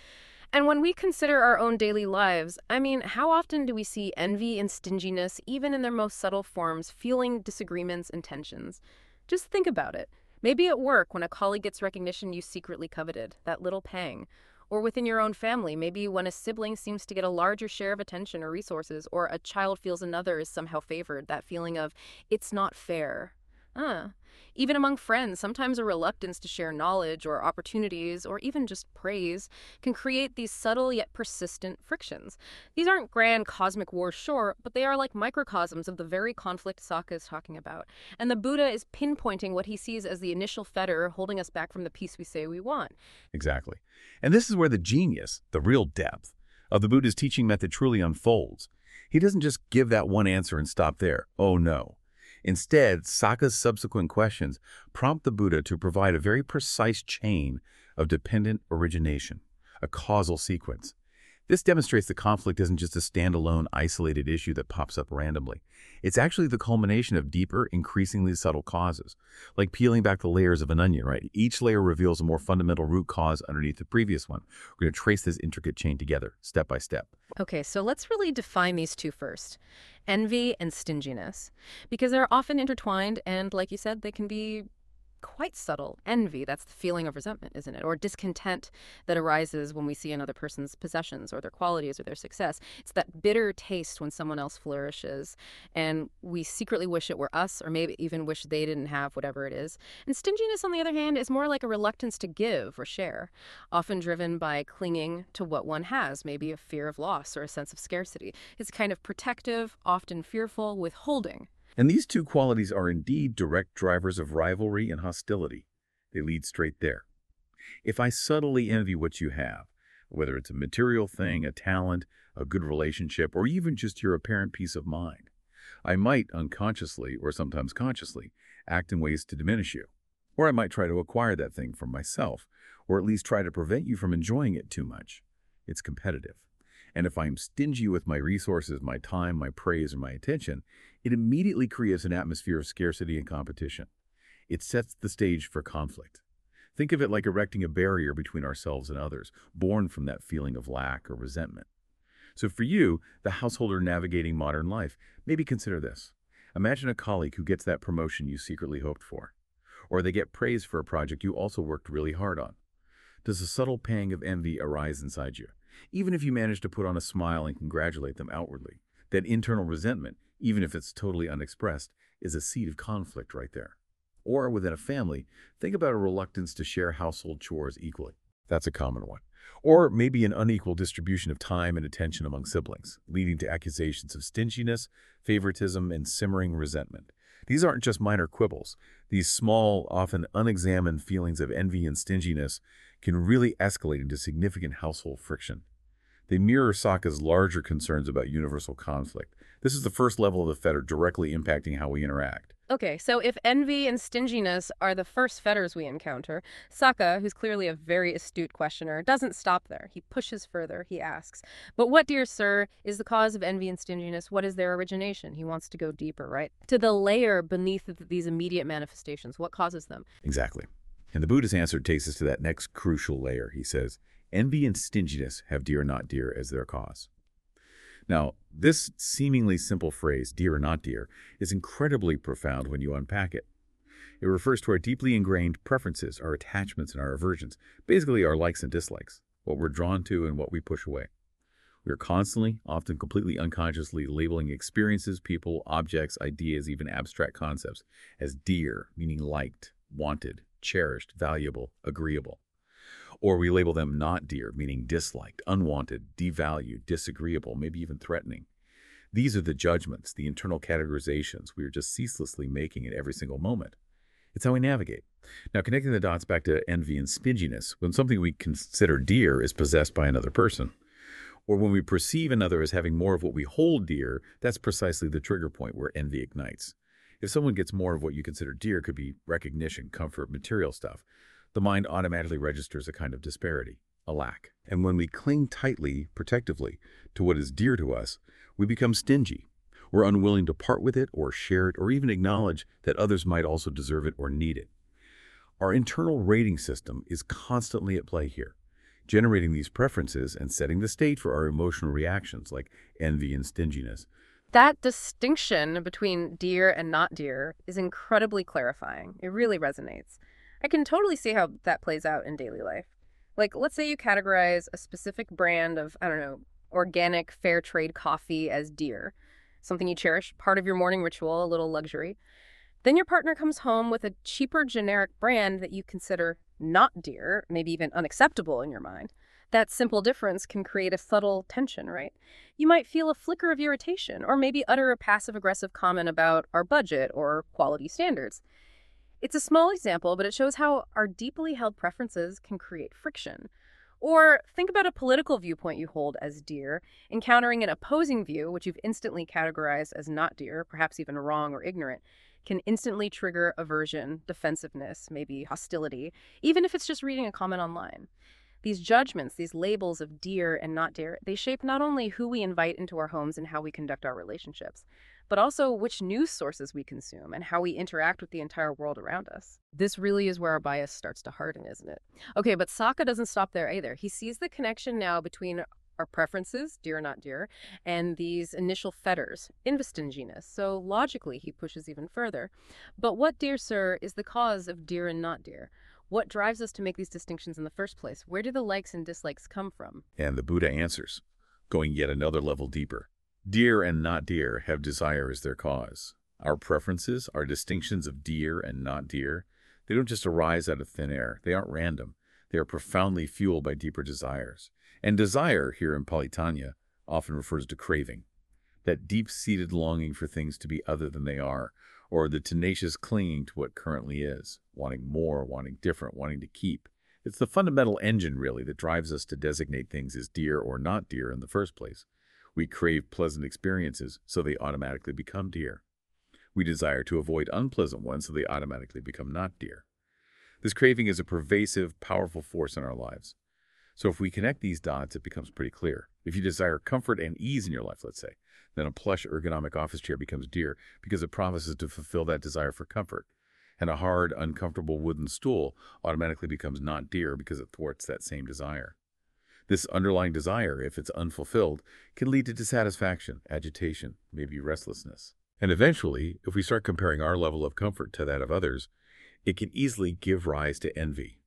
And when we consider our own daily lives, I mean, how often do we see envy and stinginess, even in their most subtle forms, fueling disagreements and tensions? Just think about it. Maybe at work, when a colleague gets recognition you secretly coveted, that little pang. Or within your own family, maybe when a sibling seems to get a larger share of attention or resources, or a child feels another is somehow favored, that feeling of, it's not fair. Ah, even among friends, sometimes a reluctance to share knowledge or opportunities or even just praise can create these subtle yet persistent frictions. These aren't grand cosmic wars, sure, but they are like microcosms of the very conflict Sakka is talking about. And the Buddha is pinpointing what he sees as the initial fetter holding us back from the peace we say we want. Exactly. And this is where the genius, the real depth, of the Buddha's teaching method truly unfolds. He doesn't just give that one answer and stop there. Oh no. Instead, Sakka's subsequent questions prompt the Buddha to provide a very precise chain of dependent origination, a causal sequence. This demonstrates the conflict isn't just a standalone, isolated issue that pops up randomly. It's actually the culmination of deeper, increasingly subtle causes, like peeling back the layers of an onion, right? Each layer reveals a more fundamental root cause underneath the previous one. We're going to trace this intricate chain together, step by step. Okay, so let's really define these two first envy and stinginess, because they're often intertwined, and like you said, they can be quite subtle. Envy, that's the feeling of resentment, isn't it? Or discontent that arises when we see another person's possessions or their qualities or their success. It's that bitter taste when someone else flourishes and we secretly wish it were us or maybe even wish they didn't have whatever it is. And stinginess, on the other hand, is more like a reluctance to give or share, often driven by clinging to what one has, maybe a fear of loss or a sense of scarcity. It's kind of protective, often fearful, withholding. And these two qualities are indeed direct drivers of rivalry and hostility. They lead straight there. If I subtly envy what you have, whether it's a material thing, a talent, a good relationship, or even just your apparent peace of mind, I might unconsciously, or sometimes consciously, act in ways to diminish you. Or I might try to acquire that thing for myself, or at least try to prevent you from enjoying it too much. It's competitive. And if I'm stingy with my resources, my time, my praise, or my attention, it immediately creates an atmosphere of scarcity and competition. It sets the stage for conflict. Think of it like erecting a barrier between ourselves and others, born from that feeling of lack or resentment. So for you, the householder navigating modern life, maybe consider this. Imagine a colleague who gets that promotion you secretly hoped for. Or they get praise for a project you also worked really hard on. Does a subtle pang of envy arise inside you? Even if you manage to put on a smile and congratulate them outwardly. That internal resentment, even if it's totally unexpressed, is a seed of conflict right there. Or within a family, think about a reluctance to share household chores equally. That's a common one. Or maybe an unequal distribution of time and attention among siblings, leading to accusations of stinginess, favoritism, and simmering resentment. These aren't just minor quibbles. These small, often unexamined feelings of envy and stinginess can really escalate into significant household friction. They mirror Sakka's larger concerns about universal conflict. This is the first level of the fetter directly impacting how we interact. Okay, so if envy and stinginess are the first fetters we encounter, Saka, who's clearly a very astute questioner, doesn't stop there. He pushes further. He asks, But what, dear sir, is the cause of envy and stinginess? What is their origination? He wants to go deeper, right? To the layer beneath these immediate manifestations. What causes them? Exactly. And the Buddha's answer takes us to that next crucial layer. He says, Envy and stinginess have dear or not dear as their cause. Now, this seemingly simple phrase, dear or not dear, is incredibly profound when you unpack it. It refers to our deeply ingrained preferences, our attachments, and our aversions, basically our likes and dislikes, what we're drawn to and what we push away. We are constantly, often completely unconsciously, labeling experiences, people, objects, ideas, even abstract concepts as dear, meaning liked, wanted, cherished, valuable, agreeable. Or we label them not dear, meaning disliked, unwanted, devalued, disagreeable, maybe even threatening. These are the judgments, the internal categorizations we are just ceaselessly making at every single moment. It's how we navigate. Now, connecting the dots back to envy and spinginess, when something we consider dear is possessed by another person, or when we perceive another as having more of what we hold dear, that's precisely the trigger point where envy ignites. If someone gets more of what you consider dear, could be recognition, comfort, material stuff, the mind automatically registers a kind of disparity, a lack. And when we cling tightly, protectively, to what is dear to us, we become stingy. We're unwilling to part with it or share it or even acknowledge that others might also deserve it or need it. Our internal rating system is constantly at play here, generating these preferences and setting the stage for our emotional reactions like envy and stinginess. That distinction between dear and not dear is incredibly clarifying. It really resonates. I can totally see how that plays out in daily life. Like, let's say you categorize a specific brand of, I don't know, organic fair trade coffee as dear, something you cherish, part of your morning ritual, a little luxury. Then your partner comes home with a cheaper generic brand that you consider not dear, maybe even unacceptable in your mind. That simple difference can create a subtle tension, right? You might feel a flicker of irritation, or maybe utter a passive aggressive comment about our budget or quality standards. It's a small example, but it shows how our deeply held preferences can create friction. Or think about a political viewpoint you hold as dear, encountering an opposing view, which you've instantly categorized as not dear, perhaps even wrong or ignorant, can instantly trigger aversion, defensiveness, maybe hostility, even if it's just reading a comment online. These judgments, these labels of dear and not dear, they shape not only who we invite into our homes and how we conduct our relationships, but also which news sources we consume and how we interact with the entire world around us. This really is where our bias starts to harden, isn't it? Okay, but Sakka doesn't stop there either. He sees the connection now between our preferences, dear not dear, and these initial fetters, investinginess. So logically, he pushes even further. But what, dear sir, is the cause of dear and not dear? What drives us to make these distinctions in the first place? Where do the likes and dislikes come from? And the Buddha answers, going yet another level deeper. Dear and not dear have desire as their cause. Our preferences, our distinctions of dear and not dear, they don't just arise out of thin air. They aren't random. They are profoundly fueled by deeper desires. And desire, here in Palitanya, often refers to craving. That deep-seated longing for things to be other than they are, or the tenacious clinging to what currently is, wanting more, wanting different, wanting to keep. It's the fundamental engine, really, that drives us to designate things as dear or not dear in the first place. We crave pleasant experiences, so they automatically become dear. We desire to avoid unpleasant ones, so they automatically become not dear. This craving is a pervasive, powerful force in our lives. So if we connect these dots, it becomes pretty clear. If you desire comfort and ease in your life, let's say, then a plush ergonomic office chair becomes dear because it promises to fulfill that desire for comfort. And a hard, uncomfortable wooden stool automatically becomes not dear because it thwarts that same desire. This underlying desire, if it's unfulfilled, can lead to dissatisfaction, agitation, maybe restlessness. And eventually, if we start comparing our level of comfort to that of others, it can easily give rise to envy.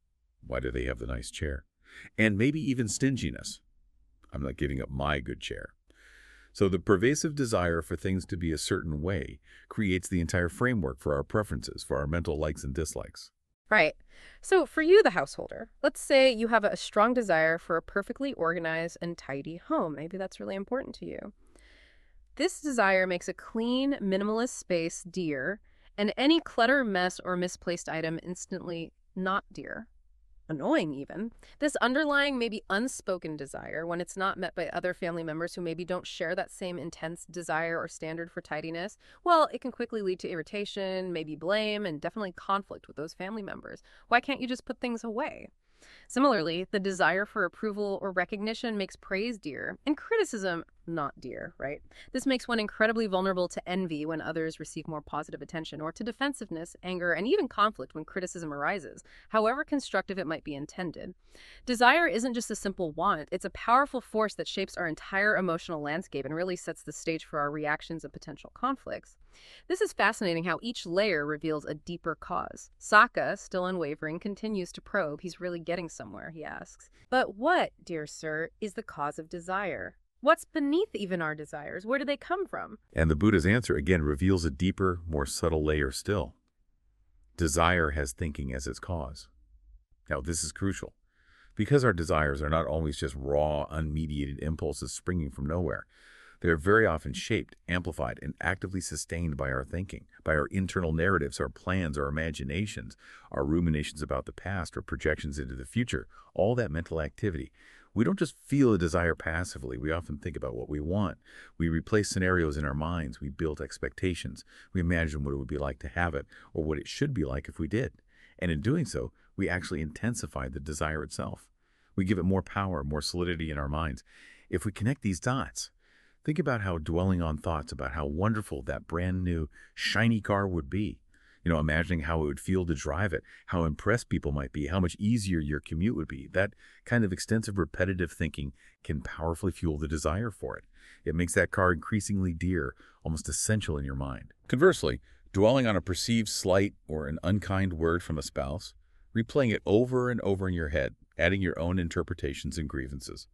Why do they have the nice chair? And maybe even stinginess. I'm not giving up my good chair. So the pervasive desire for things to be a certain way creates the entire framework for our preferences, for our mental likes and dislikes. Right. So for you, the householder, let's say you have a strong desire for a perfectly organized and tidy home. Maybe that's really important to you. This desire makes a clean, minimalist space dear, and any clutter, mess, or misplaced item instantly not dear annoying even. This underlying, maybe unspoken desire, when it's not met by other family members who maybe don't share that same intense desire or standard for tidiness, well, it can quickly lead to irritation, maybe blame, and definitely conflict with those family members. Why can't you just put things away? Similarly, the desire for approval or recognition makes praise dear, and criticism not dear, right? This makes one incredibly vulnerable to envy when others receive more positive attention, or to defensiveness, anger, and even conflict when criticism arises, however constructive it might be intended. Desire isn't just a simple want, it's a powerful force that shapes our entire emotional landscape and really sets the stage for our reactions and potential conflicts. This is fascinating how each layer reveals a deeper cause. Sakka, still unwavering, continues to probe. He's really getting somewhere, he asks. But what, dear sir, is the cause of desire? What's beneath even our desires? Where do they come from? And the Buddha's answer again reveals a deeper, more subtle layer still. desire has thinking as its cause. Now, this is crucial. Because our desires are not always just raw, unmediated impulses springing from nowhere, they are very often shaped, amplified, and actively sustained by our thinking, by our internal narratives, our plans, our imaginations, our ruminations about the past, or projections into the future, all that mental activity. We don't just feel a desire passively. We often think about what we want. We replace scenarios in our minds. We build expectations. We imagine what it would be like to have it or what it should be like if we did. And in doing so, we actually intensify the desire itself. We give it more power, more solidity in our minds. If we connect these dots, think about how dwelling on thoughts about how wonderful that brand new, shiny car would be. You know, imagining how it would feel to drive it, how impressed people might be, how much easier your commute would be. That kind of extensive repetitive thinking can powerfully fuel the desire for it. It makes that car increasingly dear, almost essential in your mind. Conversely, dwelling on a perceived slight or an unkind word from a spouse, replaying it over and over in your head, adding your own interpretations and grievances.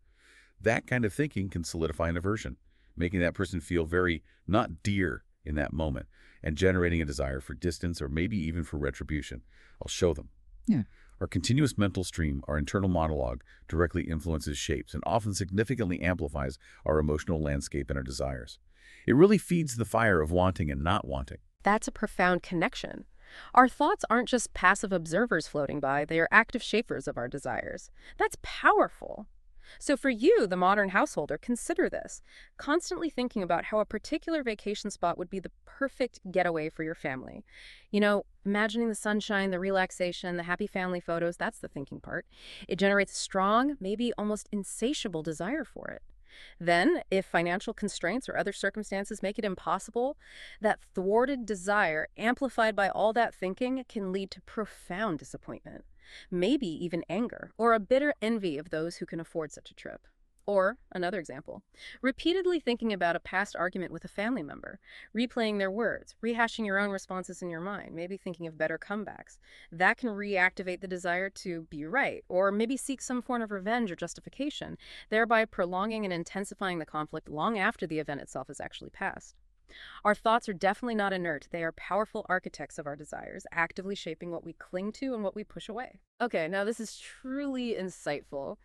That kind of thinking can solidify an aversion, making that person feel very not dear in that moment and generating a desire for distance or maybe even for retribution. I'll show them. Yeah. Our continuous mental stream, our internal monologue, directly influences shapes and often significantly amplifies our emotional landscape and our desires. It really feeds the fire of wanting and not wanting. That's a profound connection. Our thoughts aren't just passive observers floating by, they are active shapers of our desires. That's powerful. So for you, the modern householder, consider this. Constantly thinking about how a particular vacation spot would be the perfect getaway for your family. You know, imagining the sunshine, the relaxation, the happy family photos, that's the thinking part. It generates a strong, maybe almost insatiable desire for it. Then, if financial constraints or other circumstances make it impossible, that thwarted desire, amplified by all that thinking, can lead to profound disappointment maybe even anger, or a bitter envy of those who can afford such a trip. Or, another example, repeatedly thinking about a past argument with a family member, replaying their words, rehashing your own responses in your mind, maybe thinking of better comebacks. That can reactivate the desire to be right, or maybe seek some form of revenge or justification, thereby prolonging and intensifying the conflict long after the event itself has actually passed. Our thoughts are definitely not inert. They are powerful architects of our desires, actively shaping what we cling to and what we push away. Okay, now this is truly insightful.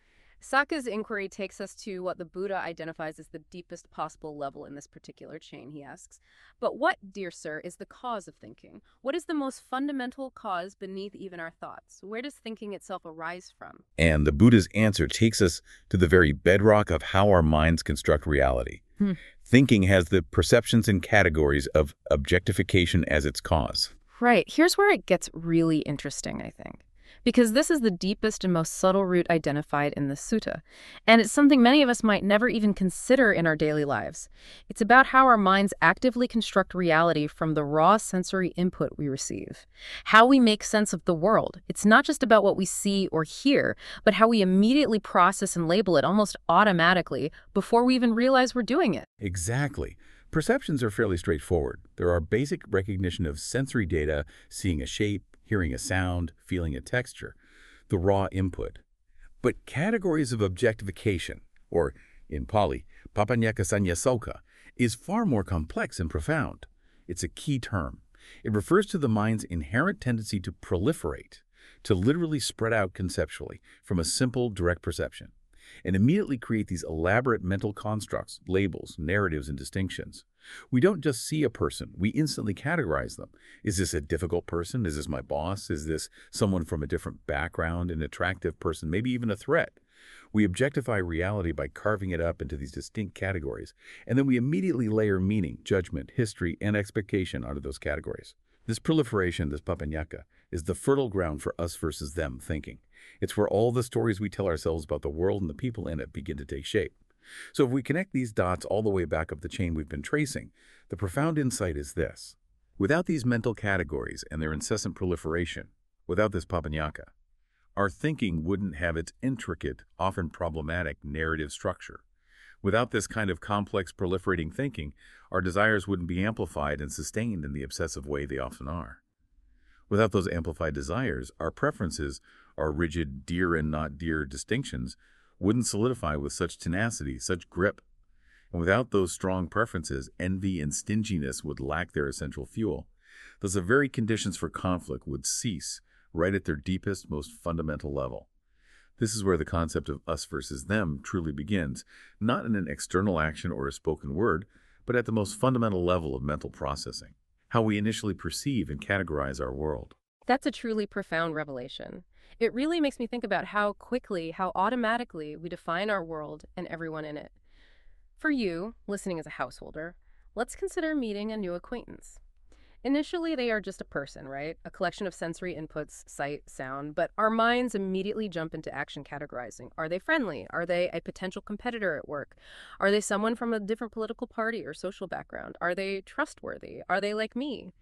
Sakka's inquiry takes us to what the Buddha identifies as the deepest possible level in this particular chain, he asks. But what, dear sir, is the cause of thinking? What is the most fundamental cause beneath even our thoughts? Where does thinking itself arise from? And the Buddha's answer takes us to the very bedrock of how our minds construct reality. Hmm. Thinking has the perceptions and categories of objectification as its cause. Right. Here's where it gets really interesting, I think because this is the deepest and most subtle root identified in the sutta. And it's something many of us might never even consider in our daily lives. It's about how our minds actively construct reality from the raw sensory input we receive, how we make sense of the world. It's not just about what we see or hear, but how we immediately process and label it almost automatically before we even realize we're doing it. Exactly. Perceptions are fairly straightforward. There are basic recognition of sensory data, seeing a shape, hearing a sound, feeling a texture, the raw input. But categories of objectification, or in Pali, papañca-saññā-saṅkhā, is far more complex and profound. It's a key term. It refers to the mind's inherent tendency to proliferate, to literally spread out conceptually from a simple, direct perception, and immediately create these elaborate mental constructs, labels, narratives, and distinctions. We don't just see a person, we instantly categorize them. Is this a difficult person? Is this my boss? Is this someone from a different background, an attractive person, maybe even a threat? We objectify reality by carving it up into these distinct categories, and then we immediately layer meaning, judgment, history, and expectation onto those categories. This proliferation, this papañca, is the fertile ground for us versus them thinking. It's where all the stories we tell ourselves about the world and the people in it begin to take shape. So if we connect these dots all the way back up the chain we've been tracing, the profound insight is this. Without these mental categories and their incessant proliferation, without this papañca, our thinking wouldn't have its intricate, often problematic narrative structure. Without this kind of complex proliferating thinking, our desires wouldn't be amplified and sustained in the obsessive way they often are. Without those amplified desires, our preferences, our rigid dear and not dear distinctions, wouldn't solidify with such tenacity, such grip. And without those strong preferences, envy and stinginess would lack their essential fuel. Thus, the very conditions for conflict would cease right at their deepest, most fundamental level. This is where the concept of us versus them truly begins, not in an external action or a spoken word, but at the most fundamental level of mental processing, how we initially perceive and categorize our world. That's a truly profound revelation. It really makes me think about how quickly, how automatically we define our world and everyone in it. For you, listening as a householder, let's consider meeting a new acquaintance. Initially, they are just a person, right? A collection of sensory inputs, sight, sound, but our minds immediately jump into action categorizing. Are they friendly? Are they a potential competitor at work? Are they someone from a different political party or social background? Are they trustworthy? Are they like me?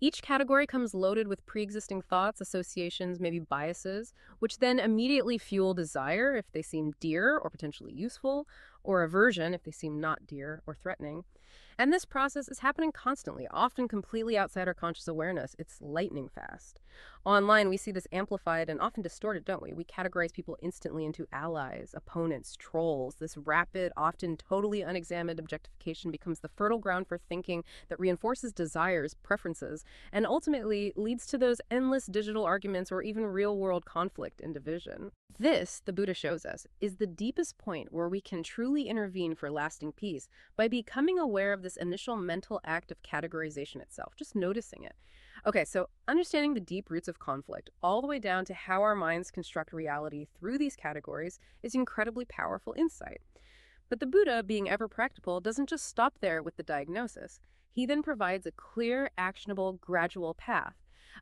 Each category comes loaded with pre existing thoughts, associations, maybe biases, which then immediately fuel desire if they seem dear or potentially useful, or aversion if they seem not dear or threatening. And this process is happening constantly, often completely outside our conscious awareness. It's lightning fast. Online, we see this amplified and often distorted, don't we? We categorize people instantly into allies, opponents, trolls. This rapid, often totally unexamined objectification becomes the fertile ground for thinking that reinforces desires, preferences, and ultimately leads to those endless digital arguments or even real world conflict and division. This, the Buddha shows us, is the deepest point where we can truly intervene for lasting peace by becoming aware of this initial mental act of categorization itself, just noticing it. Okay, so understanding the deep roots of conflict, all the way down to how our minds construct reality through these categories, is incredibly powerful insight. But the Buddha, being ever practical, doesn't just stop there with the diagnosis. He then provides a clear, actionable, gradual path.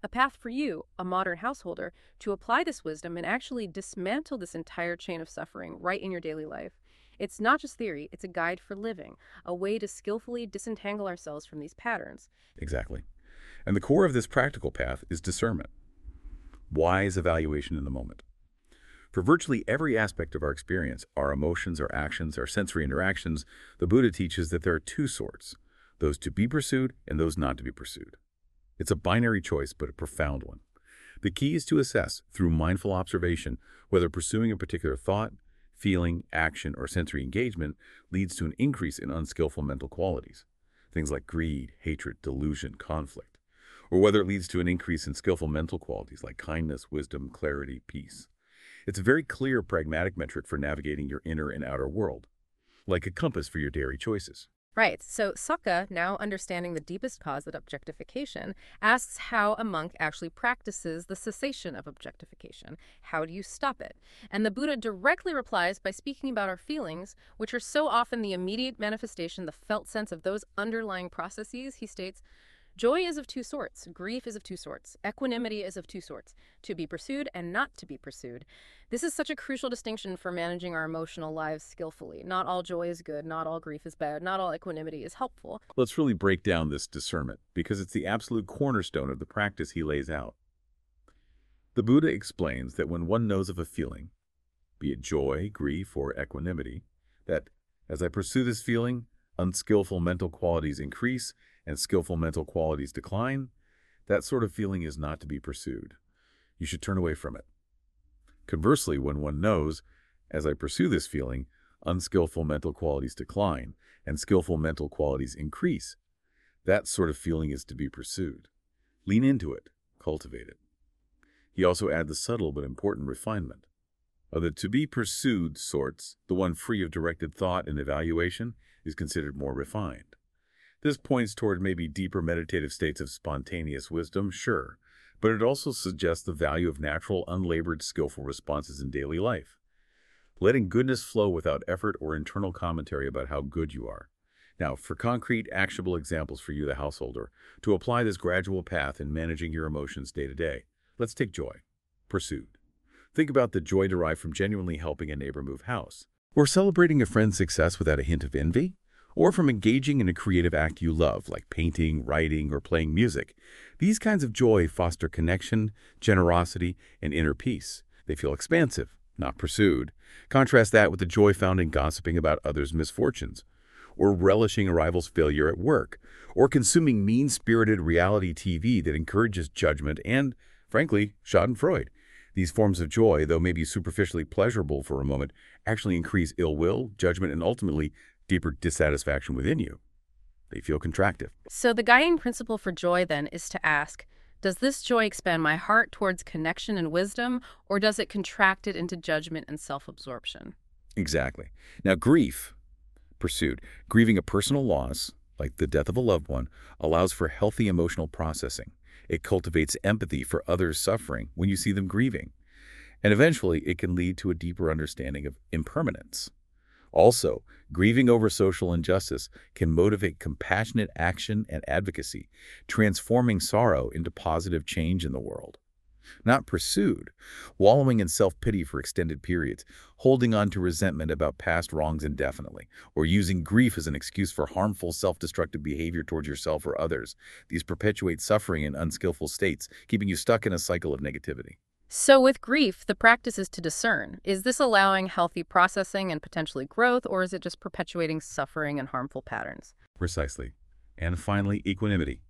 A path for you, a modern householder, to apply this wisdom and actually dismantle this entire chain of suffering right in your daily life. It's not just theory, it's a guide for living, a way to skillfully disentangle ourselves from these patterns. Exactly. And the core of this practical path is discernment, wise evaluation in the moment. For virtually every aspect of our experience, our emotions, our actions, our sensory interactions, the Buddha teaches that there are two sorts, those to be pursued and those not to be pursued. It's a binary choice, but a profound one. The key is to assess, through mindful observation, whether pursuing a particular thought, feeling, action, or sensory engagement leads to an increase in unskillful mental qualities, things like greed, hatred, delusion, conflict or whether it leads to an increase in skillful mental qualities like kindness, wisdom, clarity, peace. It's a very clear pragmatic metric for navigating your inner and outer world, like a compass for your daily choices. Right. So Sakka, now understanding the deepest cause of objectification, asks how a monk actually practices the cessation of objectification. How do you stop it? And the Buddha directly replies by speaking about our feelings, which are so often the immediate manifestation, the felt sense of those underlying processes. He states, Joy is of two sorts, grief is of two sorts, equanimity is of two sorts, to be pursued and not to be pursued. This is such a crucial distinction for managing our emotional lives skillfully. Not all joy is good, not all grief is bad, not all equanimity is helpful. Let's really break down this discernment, because it's the absolute cornerstone of the practice he lays out. The Buddha explains that when one knows of a feeling, be it joy, grief, or equanimity, that as I pursue this feeling, unskillful mental qualities increase and skillful mental qualities decline, that sort of feeling is not to be pursued. You should turn away from it. Conversely, when one knows, as I pursue this feeling, unskillful mental qualities decline and skillful mental qualities increase, that sort of feeling is to be pursued. Lean into it, cultivate it. He also adds the subtle but important refinement. Of the to be pursued sorts, the one free of directed thought and evaluation is considered more refined. This points toward maybe deeper meditative states of spontaneous wisdom, sure, but it also suggests the value of natural, unlabored, skillful responses in daily life. Letting goodness flow without effort or internal commentary about how good you are. Now, for concrete, actionable examples for you, the householder, to apply this gradual path in managing your emotions day to day, let's take joy. Pursued. Think about the joy derived from genuinely helping a neighbor move house, or celebrating a friend's success without a hint of envy, or from engaging in a creative act you love, like painting, writing, or playing music. These kinds of joy foster connection, generosity, and inner peace. They feel expansive, not pursued. Contrast that with the joy found in gossiping about others' misfortunes, or relishing a rival's failure at work, or consuming mean-spirited reality TV that encourages judgment and, frankly, schadenfreude. These forms of joy, though maybe superficially pleasurable for a moment, actually increase ill will, judgment, and ultimately deeper dissatisfaction within you. They feel contractive. So the guiding principle for joy then is to ask, does this joy expand my heart towards connection and wisdom, or does it contract it into judgment and self-absorption? Exactly. Now, grief, pursued, grieving a personal loss, like the death of a loved one, allows for healthy emotional processing. It cultivates empathy for others' suffering when you see them grieving. And eventually, it can lead to a deeper understanding of impermanence. Also, grieving over social injustice can motivate compassionate action and advocacy, transforming sorrow into positive change in the world. Not pursued, wallowing in self-pity for extended periods, holding on to resentment about past wrongs indefinitely, or using grief as an excuse for harmful self-destructive behavior towards yourself or others. These perpetuate suffering in unskillful states, keeping you stuck in a cycle of negativity. So with grief, the practice is to discern. Is this allowing healthy processing and potentially growth, or is it just perpetuating suffering and harmful patterns? Precisely. And finally, equanimity.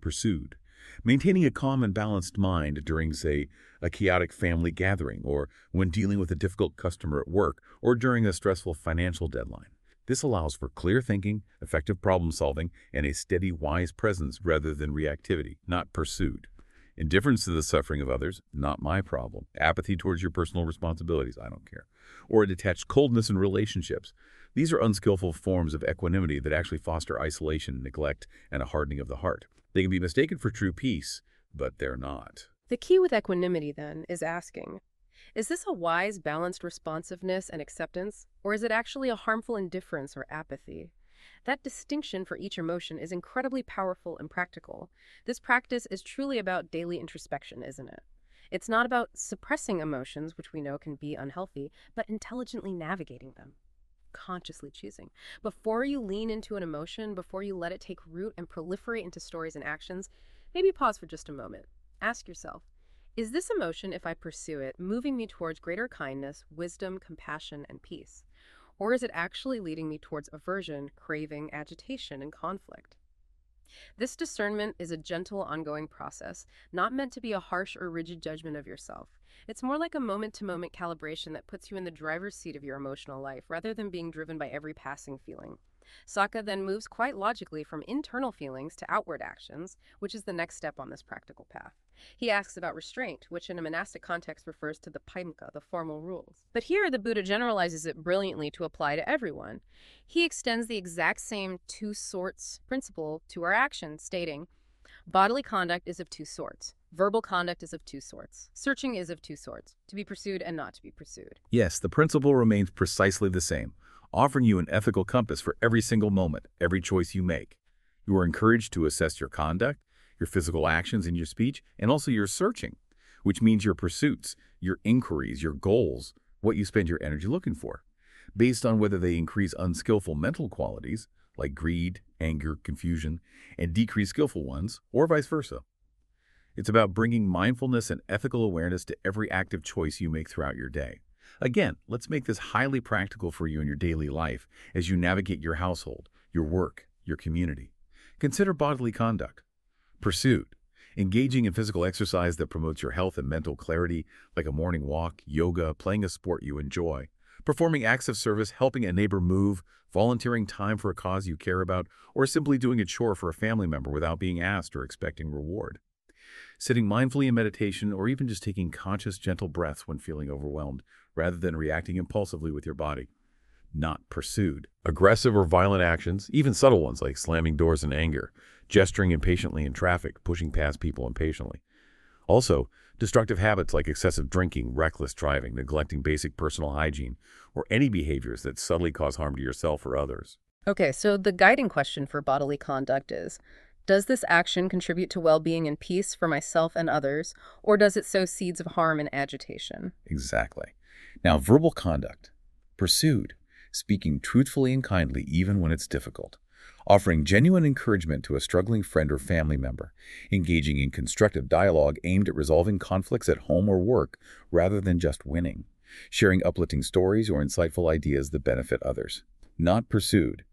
Pursued. Maintaining a calm and balanced mind during, say, a chaotic family gathering, or when dealing with a difficult customer at work, or during a stressful financial deadline. This allows for clear thinking, effective problem solving, and a steady, wise presence rather than reactivity, not pursued. Indifference to the suffering of others, not my problem. Apathy towards your personal responsibilities, I don't care. Or a detached coldness in relationships. These are unskillful forms of equanimity that actually foster isolation, neglect, and a hardening of the heart. They can be mistaken for true peace, but they're not. The key with equanimity, then, is asking, is this a wise, balanced responsiveness and acceptance, or is it actually a harmful indifference or apathy? That distinction for each emotion is incredibly powerful and practical. This practice is truly about daily introspection, isn't it? It's not about suppressing emotions, which we know can be unhealthy, but intelligently navigating them, consciously choosing. Before you lean into an emotion, before you let it take root and proliferate into stories and actions, maybe pause for just a moment. Ask yourself, is this emotion, if I pursue it, moving me towards greater kindness, wisdom, compassion, and peace? Or is it actually leading me towards aversion, craving, agitation, and conflict? This discernment is a gentle, ongoing process, not meant to be a harsh or rigid judgment of yourself. It's more like a moment-to-moment calibration that puts you in the driver's seat of your emotional life, rather than being driven by every passing feeling. Sakka then moves quite logically from internal feelings to outward actions, which is the next step on this practical path. He asks about restraint, which in a monastic context refers to the Patimokkha, the formal rules. But here the Buddha generalizes it brilliantly to apply to everyone. He extends the exact same two sorts principle to our actions, stating, Bodily conduct is of two sorts. Verbal conduct is of two sorts. Searching is of two sorts, to be pursued and not to be pursued. Yes, the principle remains precisely the same, offering you an ethical compass for every single moment, every choice you make. You are encouraged to assess your conduct, your physical actions and your speech, and also your searching, which means your pursuits, your inquiries, your goals, what you spend your energy looking for, based on whether they increase unskillful mental qualities, like greed, anger, confusion, and decrease skillful ones, or vice versa. It's about bringing mindfulness and ethical awareness to every active choice you make throughout your day. Again, let's make this highly practical for you in your daily life as you navigate your household, your work, your community. Consider bodily conduct. Pursuit. Engaging in physical exercise that promotes your health and mental clarity, like a morning walk, yoga, playing a sport you enjoy. Performing acts of service, helping a neighbor move, volunteering time for a cause you care about, or simply doing a chore for a family member without being asked or expecting reward. Sitting mindfully in meditation or even just taking conscious, gentle breaths when feeling overwhelmed, rather than reacting impulsively with your body. Not pursued. Aggressive or violent actions, even subtle ones like slamming doors in anger, gesturing impatiently in traffic, pushing past people impatiently. Also, destructive habits like excessive drinking, reckless driving, neglecting basic personal hygiene, or any behaviors that subtly cause harm to yourself or others. Okay, so the guiding question for bodily conduct is, does this action contribute to well-being and peace for myself and others, or does it sow seeds of harm and agitation? Exactly. Now, verbal conduct. Pursued. Speaking truthfully and kindly even when it's difficult. Offering genuine encouragement to a struggling friend or family member. Engaging in constructive dialogue aimed at resolving conflicts at home or work rather than just winning. Sharing uplifting stories or insightful ideas that benefit others. Not pursued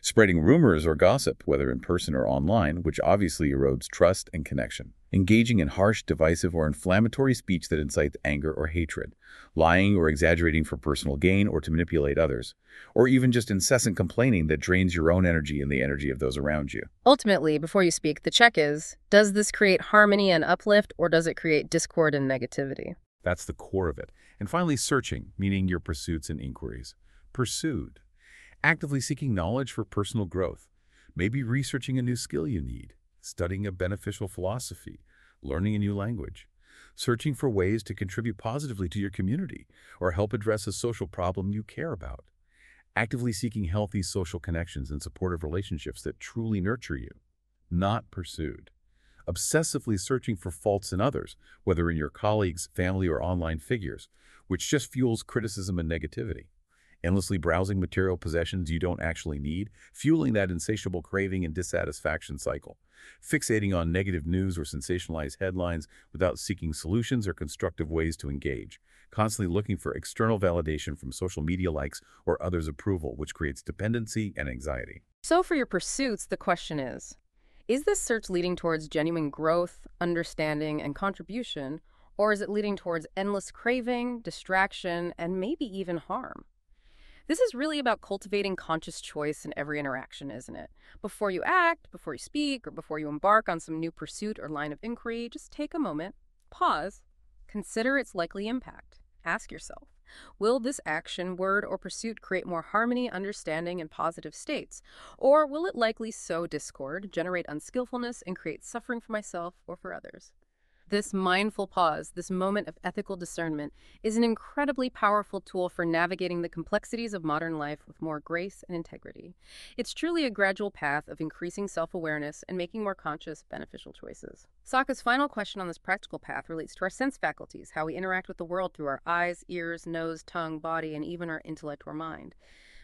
Spreading rumors or gossip, whether in person or online, which obviously erodes trust and connection. Engaging in harsh, divisive, or inflammatory speech that incites anger or hatred. Lying or exaggerating for personal gain or to manipulate others. Or even just incessant complaining that drains your own energy and the energy of those around you. Ultimately, before you speak, the check is does this create harmony and uplift, or does it create discord and negativity? That's the core of it. And finally, searching, meaning your pursuits and inquiries. Pursued. Actively seeking knowledge for personal growth. Maybe researching a new skill you need, studying a beneficial philosophy, learning a new language, searching for ways to contribute positively to your community or help address a social problem you care about. Actively seeking healthy social connections and supportive relationships that truly nurture you. Not pursued obsessively searching for faults in others, whether in your colleagues, family, or online figures, which just fuels criticism and negativity. Endlessly browsing material possessions you don't actually need, fueling that insatiable craving and dissatisfaction cycle. Fixating on negative news or sensationalized headlines without seeking solutions or constructive ways to engage. Constantly looking for external validation from social media likes or others' approval, which creates dependency and anxiety. So for your pursuits, the question is, is this search leading towards genuine growth, understanding, and contribution, or is it leading towards endless craving, distraction, and maybe even harm? This is really about cultivating conscious choice in every interaction, isn't it? Before you act, before you speak, or before you embark on some new pursuit or line of inquiry, just take a moment, pause, consider its likely impact. Ask yourself, Will this action, word, or pursuit create more harmony, understanding, and positive states? Or will it likely sow discord, generate unskillfulness, and create suffering for myself or for others? This mindful pause, this moment of ethical discernment, is an incredibly powerful tool for navigating the complexities of modern life with more grace and integrity. It's truly a gradual path of increasing self awareness and making more conscious, beneficial choices. Sakka's final question on this practical path relates to our sense faculties, how we interact with the world through our eyes, ears, nose, tongue, body, and even our intellect or mind.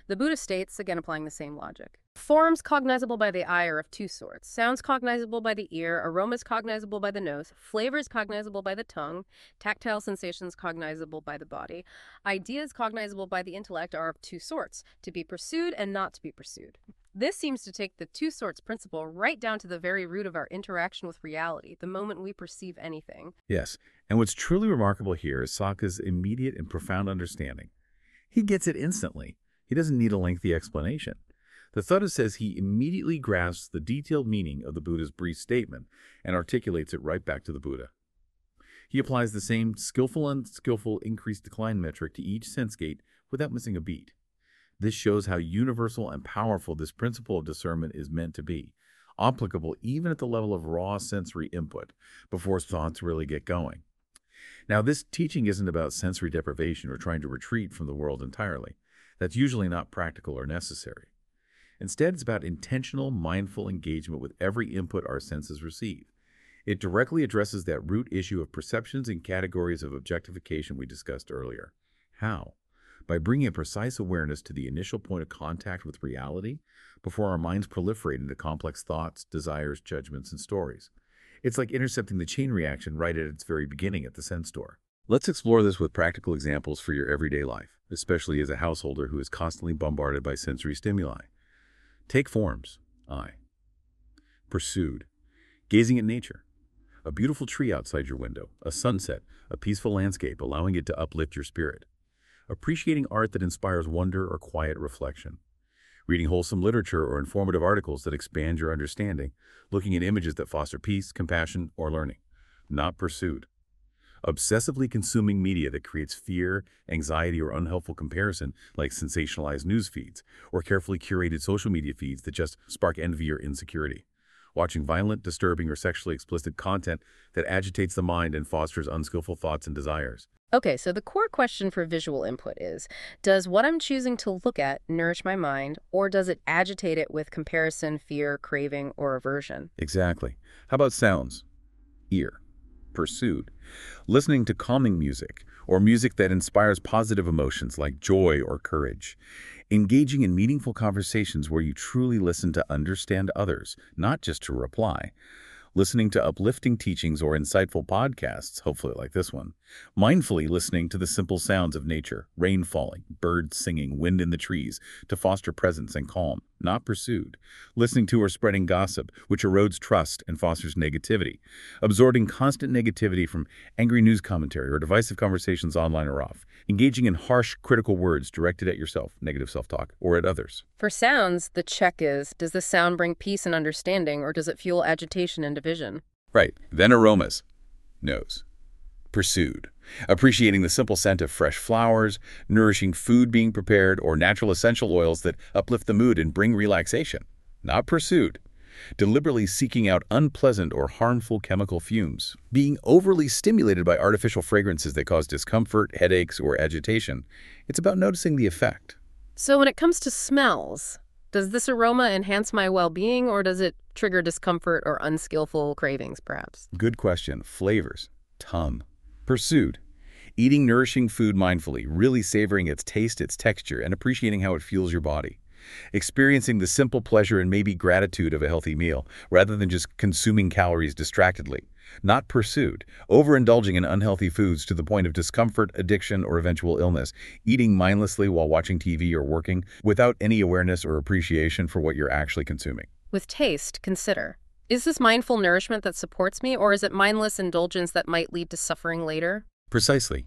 The Buddha states, again applying the same logic. Forms cognizable by the eye are of two sorts. Sounds cognizable by the ear, aromas cognizable by the nose, flavors cognizable by the tongue, tactile sensations cognizable by the body. Ideas cognizable by the intellect are of two sorts, to be pursued and not to be pursued. This seems to take the two sorts principle right down to the very root of our interaction with reality, the moment we perceive anything. Yes, and what's truly remarkable here is Sakka's immediate and profound understanding. He gets it instantly. He doesn't need a lengthy explanation. The Sutta says he immediately grasps the detailed meaning of the Buddha's brief statement and articulates it right back to the Buddha. He applies the same skillful and skillful increase decline metric to each sense gate without missing a beat. This shows how universal and powerful this principle of discernment is meant to be, applicable even at the level of raw sensory input before thoughts really get going. Now, this teaching isn't about sensory deprivation or trying to retreat from the world entirely. That's usually not practical or necessary. Instead, it's about intentional, mindful engagement with every input our senses receive. It directly addresses that root issue of perceptions and categories of objectification we discussed earlier. How? By bringing a precise awareness to the initial point of contact with reality before our minds proliferate into complex thoughts, desires, judgments, and stories. It's like intercepting the chain reaction right at its very beginning at the sense door. Let's explore this with practical examples for your everyday life, especially as a householder who is constantly bombarded by sensory stimuli. Take forms. I. Pursued. Gazing at nature. A beautiful tree outside your window, a sunset, a peaceful landscape allowing it to uplift your spirit. Appreciating art that inspires wonder or quiet reflection. Reading wholesome literature or informative articles that expand your understanding, looking at images that foster peace, compassion, or learning. Not pursued obsessively consuming media that creates fear, anxiety, or unhelpful comparison, like sensationalized news feeds, or carefully curated social media feeds that just spark envy or insecurity. Watching violent, disturbing, or sexually explicit content that agitates the mind and fosters unskillful thoughts and desires. Okay, so the core question for visual input is, does what I'm choosing to look at nourish my mind, or does it agitate it with comparison, fear, craving, or aversion? Exactly. How about sounds? Ear pursued. Listening to calming music, or music that inspires positive emotions like joy or courage. Engaging in meaningful conversations where you truly listen to understand others, not just to reply. Listening to uplifting teachings or insightful podcasts, hopefully like this one. Mindfully listening to the simple sounds of nature, rain falling, birds singing, wind in the trees, to foster presence and calm. Not pursued. Listening to or spreading gossip, which erodes trust and fosters negativity. Absorbing constant negativity from angry news commentary or divisive conversations online or off. Engaging in harsh, critical words directed at yourself, negative self-talk, or at others. For sounds, the check is, does the sound bring peace and understanding, or does it fuel agitation and division? Right. Then aromas. Nose. Pursued. Appreciating the simple scent of fresh flowers, nourishing food being prepared, or natural essential oils that uplift the mood and bring relaxation. Not pursued. Deliberately seeking out unpleasant or harmful chemical fumes. Being overly stimulated by artificial fragrances that cause discomfort, headaches, or agitation. It's about noticing the effect. So when it comes to smells, does this aroma enhance my well-being, or does it trigger discomfort or unskillful cravings, perhaps? Good question. Flavors. Tongue. Pursued. Eating nourishing food mindfully, really savoring its taste, its texture, and appreciating how it fuels your body. Experiencing the simple pleasure and maybe gratitude of a healthy meal, rather than just consuming calories distractedly. Not pursued. Overindulging in unhealthy foods to the point of discomfort, addiction, or eventual illness. Eating mindlessly while watching TV or working, without any awareness or appreciation for what you're actually consuming. With taste, consider is this mindful nourishment that supports me, or is it mindless indulgence that might lead to suffering later? Precisely.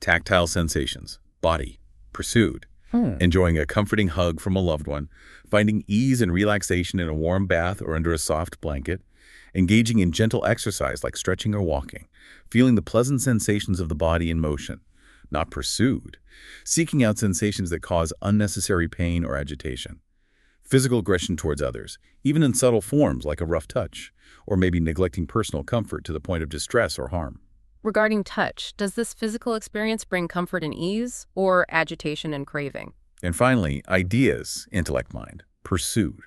Tactile sensations, body, pursued, Hmm. enjoying a comforting hug from a loved one, finding ease and relaxation in a warm bath or under a soft blanket, engaging in gentle exercise like stretching or walking, feeling the pleasant sensations of the body in motion, not pursued, seeking out sensations that cause unnecessary pain or agitation, physical aggression towards others, even in subtle forms like a rough touch, or maybe neglecting personal comfort to the point of distress or harm. Regarding touch, does this physical experience bring comfort and ease, or agitation and craving? And finally, ideas, intellect mind, pursued,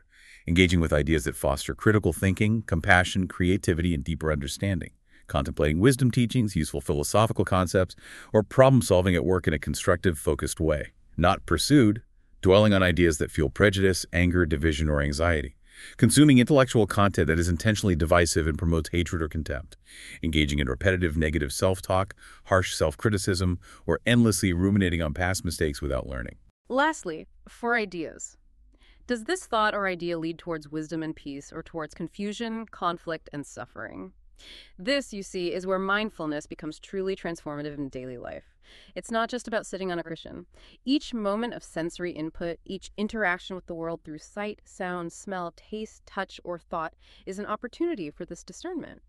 engaging with ideas that foster critical thinking, compassion, creativity, and deeper understanding, contemplating wisdom teachings, useful philosophical concepts, or problem solving at work in a constructive, focused way. Not pursued, dwelling on ideas that fuel prejudice, anger, division, or anxiety. Consuming intellectual content that is intentionally divisive and promotes hatred or contempt. Engaging in repetitive negative self-talk, harsh self-criticism, or endlessly ruminating on past mistakes without learning. Lastly, for ideas. Does this thought or idea lead towards wisdom and peace, or towards confusion, conflict, and suffering? This, you see, is where mindfulness becomes truly transformative in daily life. It's not just about sitting on a cushion. Each moment of sensory input, each interaction with the world through sight, sound, smell, taste, touch, or thought is an opportunity for this discernment.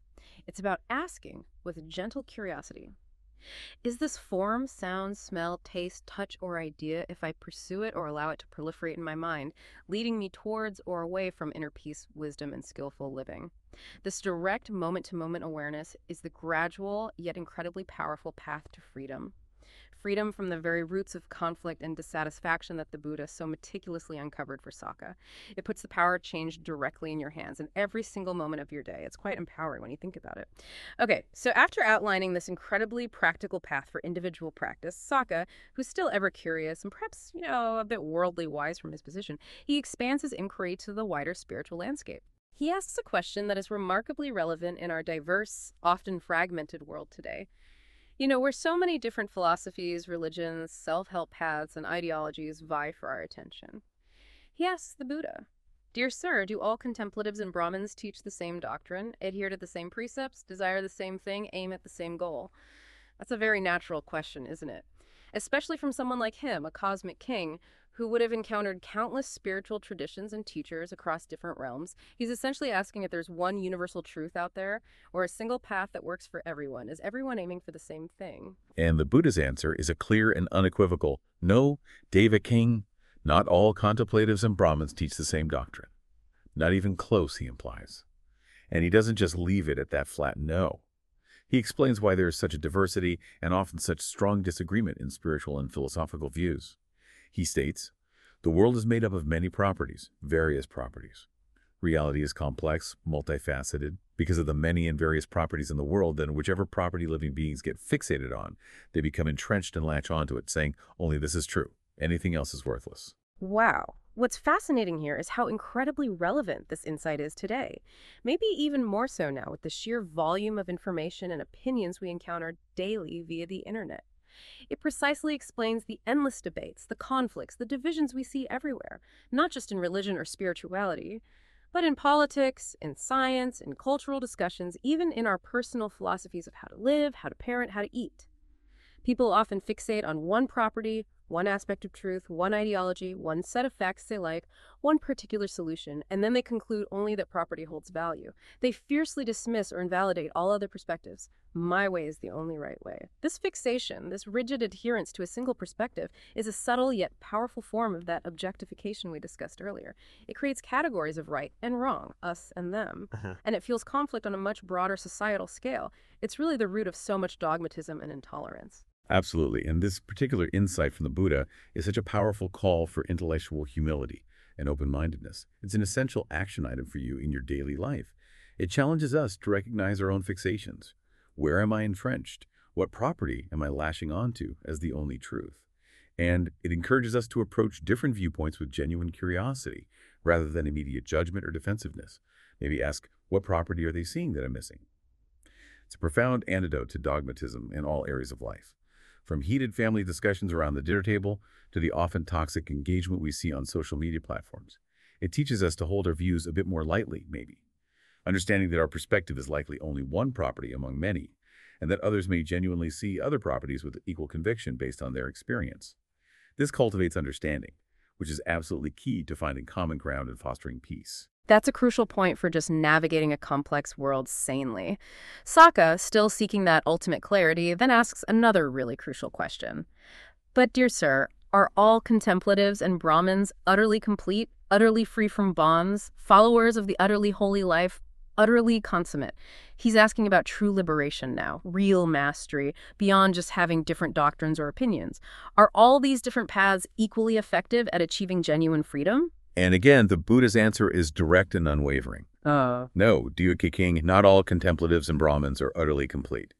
It's about asking with gentle curiosity. Is this form, sound, smell, taste, touch, or idea, if I pursue it or allow it to proliferate in my mind, leading me towards or away from inner peace, wisdom, and skillful living? This direct moment to moment awareness is the gradual yet incredibly powerful path to freedom. Freedom from the very roots of conflict and dissatisfaction that the Buddha so meticulously uncovered for Sakka. It puts the power of change directly in your hands in every single moment of your day. It's quite empowering when you think about it. Okay, so after outlining this incredibly practical path for individual practice, Sakka, who's still ever curious and perhaps, you know, a bit worldly wise from his position, he expands his inquiry to the wider spiritual landscape. He asks a question that is remarkably relevant in our diverse, often fragmented world today. You know, where so many different philosophies, religions, self help paths, and ideologies vie for our attention. He asks the Buddha Dear Sir, do all contemplatives and Brahmins teach the same doctrine, adhere to the same precepts, desire the same thing, aim at the same goal? That's a very natural question, isn't it? Especially from someone like him, a cosmic king, who would have encountered countless spiritual traditions and teachers across different realms. He's essentially asking if there's one universal truth out there or a single path that works for everyone. Is everyone aiming for the same thing? And the Buddha's answer is a clear and unequivocal no, Deva King, not all contemplatives and Brahmins teach the same doctrine. Not even close, he implies. And he doesn't just leave it at that flat no. He explains why there is such a diversity and often such strong disagreement in spiritual and philosophical views. He states, the world is made up of many properties, various properties. Reality is complex, multifaceted. Because of the many and various properties in the world, then whichever property living beings get fixated on, they become entrenched and latch onto it, saying, only this is true. Anything else is worthless. Wow. What's fascinating here is how incredibly relevant this insight is today. Maybe even more so now with the sheer volume of information and opinions we encounter daily via the internet. It precisely explains the endless debates, the conflicts, the divisions we see everywhere, not just in religion or spirituality, but in politics, in science, in cultural discussions, even in our personal philosophies of how to live, how to parent, how to eat. People often fixate on one property, one aspect of truth, one ideology, one set of facts they like, one particular solution, and then they conclude only that property holds value. They fiercely dismiss or invalidate all other perspectives. My way is the only right way. This fixation, this rigid adherence to a single perspective, is a subtle yet powerful form of that objectification we discussed earlier. It creates categories of right and wrong, us and them, Uh-huh. and it fuels conflict on a much broader societal scale. It's really the root of so much dogmatism and intolerance. Absolutely. And this particular insight from the Buddha is such a powerful call for intellectual humility and open mindedness. It's an essential action item for you in your daily life. It challenges us to recognize our own fixations. Where am I entrenched? What property am I lashing onto as the only truth? And it encourages us to approach different viewpoints with genuine curiosity rather than immediate judgment or defensiveness. Maybe ask, what property are they seeing that I'm missing? It's a profound antidote to dogmatism in all areas of life. From heated family discussions around the dinner table to the often toxic engagement we see on social media platforms. It teaches us to hold our views a bit more lightly, maybe, understanding that our perspective is likely only one property among many, and that others may genuinely see other properties with equal conviction based on their experience. This cultivates understanding, which is absolutely key to finding common ground and fostering peace. That's a crucial point for just navigating a complex world sanely. Sakka, still seeking that ultimate clarity, then asks another really crucial question. But, dear sir, are all contemplatives and Brahmins utterly complete, utterly free from bonds, followers of the utterly holy life, utterly consummate? He's asking about true liberation now, real mastery, beyond just having different doctrines or opinions. Are all these different paths equally effective at achieving genuine freedom? And again, the Buddha's answer is direct and unwavering. Uh, No, Deva King, not all contemplatives and Brahmins are utterly complete.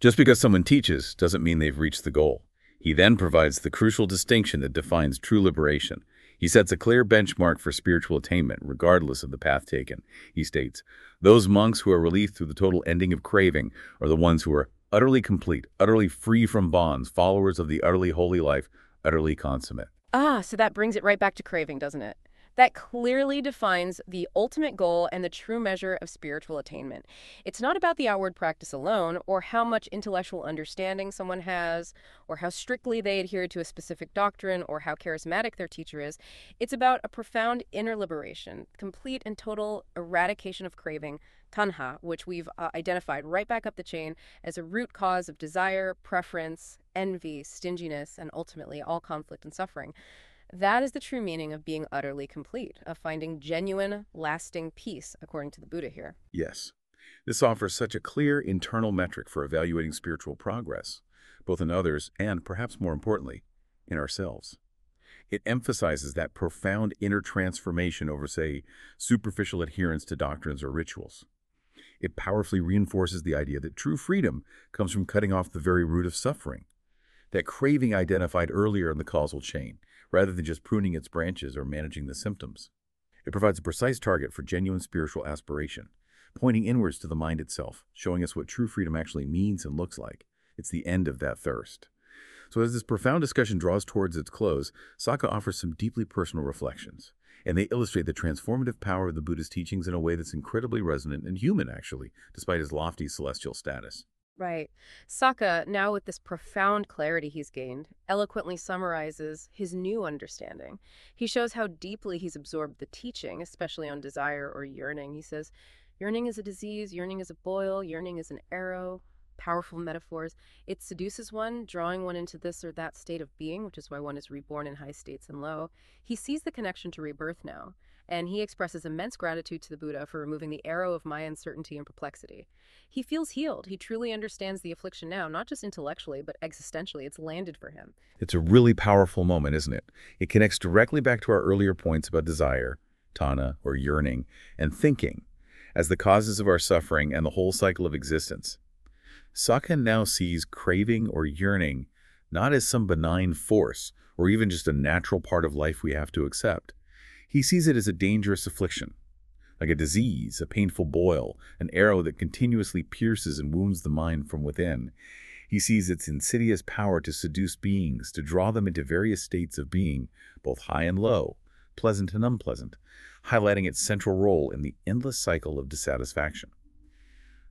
Just because someone teaches doesn't mean they've reached the goal. He then provides the crucial distinction that defines true liberation. He sets a clear benchmark for spiritual attainment, regardless of the path taken. He states, Those monks who are released through the total ending of craving are the ones who are utterly complete, utterly free from bonds, followers of the utterly holy life, utterly consummate. Ah, so that brings it right back to craving, doesn't it? That clearly defines the ultimate goal and the true measure of spiritual attainment. It's not about the outward practice alone, or how much intellectual understanding someone has, or how strictly they adhere to a specific doctrine, or how charismatic their teacher is. It's about a profound inner liberation, complete and total eradication of craving, tanha, which we've uh, identified right back up the chain as a root cause of desire, preference, envy, stinginess, and ultimately all conflict and suffering. That is the true meaning of being utterly complete, of finding genuine, lasting peace, according to the Buddha here. Yes. This offers such a clear internal metric for evaluating spiritual progress, both in others and, perhaps more importantly, in ourselves. It emphasizes that profound inner transformation over, say, superficial adherence to doctrines or rituals. It powerfully reinforces the idea that true freedom comes from cutting off the very root of suffering, that craving identified earlier in the causal chain, rather than just pruning its branches or managing the symptoms. It provides a precise target for genuine spiritual aspiration, pointing inwards to the mind itself, showing us what true freedom actually means and looks like. It's the end of that thirst. So as this profound discussion draws towards its close, Sakka offers some deeply personal reflections, and they illustrate the transformative power of the Buddha's teachings in a way that's incredibly resonant and human, actually, despite his lofty celestial status. Right. Sakka, now with this profound clarity he's gained, eloquently summarizes his new understanding. He shows how deeply he's absorbed the teaching, especially on desire or yearning. He says, Yearning is a disease, yearning is a boil, yearning is an arrow. Powerful metaphors. It seduces one, drawing one into this or that state of being, which is why one is reborn in high states and low. He sees the connection to rebirth now, and he expresses immense gratitude to the Buddha for removing the arrow of my uncertainty and perplexity. He feels healed. He truly understands the affliction now, not just intellectually, but existentially. It's landed for him. It's a really powerful moment, isn't it? It connects directly back to our earlier points about desire, tanha, or yearning, and thinking, as the causes of our suffering and the whole cycle of existence. Sakka now sees craving or yearning not as some benign force or even just a natural part of life we have to accept. He sees it as a dangerous affliction, like a disease, a painful boil, an arrow that continuously pierces and wounds the mind from within. He sees its insidious power to seduce beings, to draw them into various states of being, both high and low, pleasant and unpleasant, highlighting its central role in the endless cycle of dissatisfaction.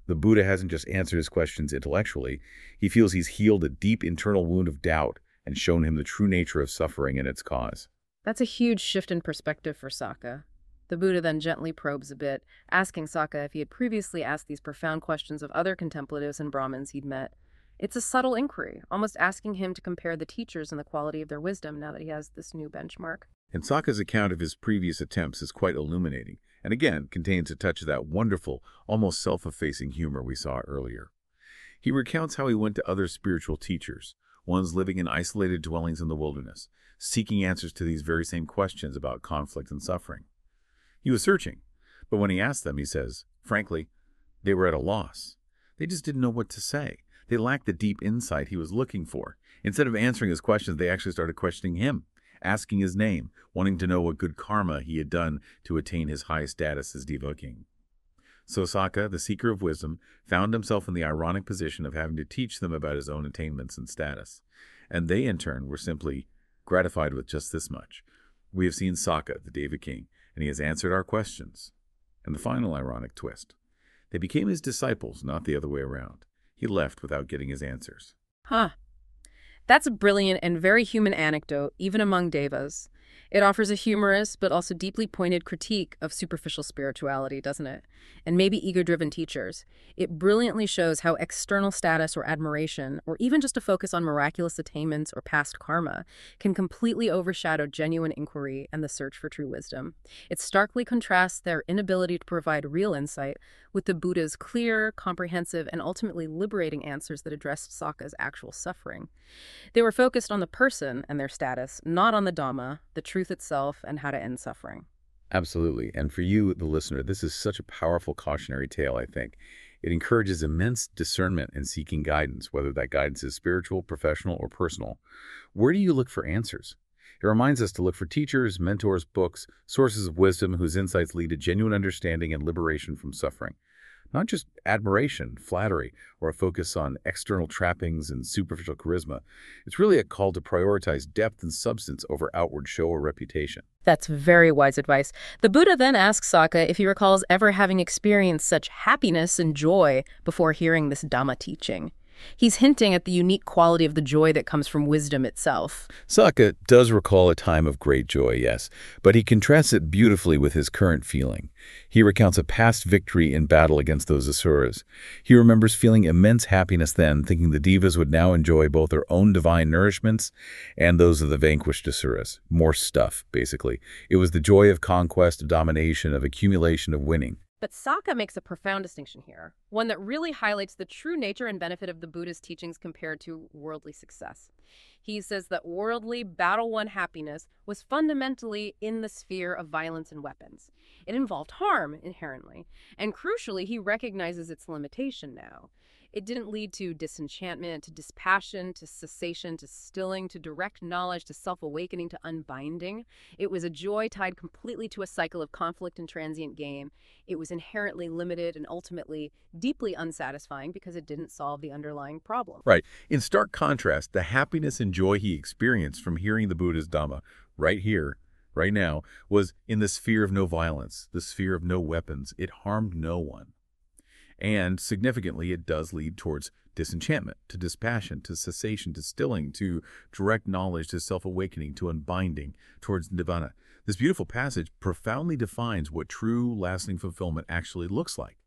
The Buddha hasn't just answered his questions intellectually, he feels he's healed a deep internal wound of doubt and shown him the true nature of suffering and its cause. That's a huge shift in perspective for Sakka. The Buddha then gently probes a bit, asking Sakka if he had previously asked these profound questions of other contemplatives and Brahmins he'd met. It's a subtle inquiry, almost asking him to compare the teachers and the quality of their wisdom now that he has this new benchmark. And Sakka's account of his previous attempts is quite illuminating, and again contains a touch of that wonderful, almost self-effacing humor we saw earlier. He recounts how he went to other spiritual teachers, ones living in isolated dwellings in the wilderness, seeking answers to these very same questions about conflict and suffering. He was searching, but when he asked them, he says, frankly, they were at a loss. They just didn't know what to say. They lacked the deep insight he was looking for. Instead of answering his questions, they actually started questioning him, asking his name, wanting to know what good karma he had done to attain his high status as Deva King. So Sakka, the seeker of wisdom, found himself in the ironic position of having to teach them about his own attainments and status. And they, in turn, were simply gratified with just this much. We have seen Sakka, the Deva King, and he has answered our questions. And the final ironic twist. They became his disciples, not the other way around. He left without getting his answers. Huh. That's a brilliant and very human anecdote, even among devas. It offers a humorous but also deeply pointed critique of superficial spirituality, doesn't it? And maybe ego-driven teachers. It brilliantly shows how external status or admiration, or even just a focus on miraculous attainments or past karma, can completely overshadow genuine inquiry and the search for true wisdom. It starkly contrasts their inability to provide real insight with the Buddha's clear, comprehensive, and ultimately liberating answers that addressed Sakka's actual suffering. They were focused on the person and their status, not on the Dhamma, the truth itself, and how to end suffering. Absolutely. And for you, the listener, this is such a powerful cautionary tale, I think. It encourages immense discernment in seeking guidance, whether that guidance is spiritual, professional, or personal. Where do you look for answers? It reminds us to look for teachers, mentors, books, sources of wisdom whose insights lead to genuine understanding and liberation from suffering not just admiration, flattery, or a focus on external trappings and superficial charisma. It's really a call to prioritize depth and substance over outward show or reputation. That's very wise advice. The Buddha then asks Sakka if he recalls ever having experienced such happiness and joy before hearing this Dhamma teaching. He's hinting at the unique quality of the joy that comes from wisdom itself. Sakka does recall a time of great joy, yes, but he contrasts it beautifully with his current feeling. He recounts a past victory in battle against those Asuras. He remembers feeling immense happiness then, thinking the Devas would now enjoy both their own divine nourishments and those of the vanquished Asuras. More stuff, basically. It was the joy of conquest, of domination, of accumulation, of winning. But Sakka makes a profound distinction here, one that really highlights the true nature and benefit of the Buddha's teachings compared to worldly success. He says that worldly, battle-won happiness was fundamentally in the sphere of violence and weapons. It involved harm, inherently, and crucially, he recognizes its limitation now. It didn't lead to disenchantment, to dispassion, to cessation, to stilling, to direct knowledge, to self-awakening, to unbinding. It was a joy tied completely to a cycle of conflict and transient gain. It was inherently limited and ultimately deeply unsatisfying because it didn't solve the underlying problem. Right. In stark contrast, the happiness and joy he experienced from hearing the Buddha's Dhamma right here, right now, was in the sphere of no violence, the sphere of no weapons. It harmed no one. And significantly, it does lead towards disenchantment, to dispassion, to cessation, to stilling, to direct knowledge, to self-awakening, to unbinding, towards nirvana. This beautiful passage profoundly defines what true, lasting fulfillment actually looks like.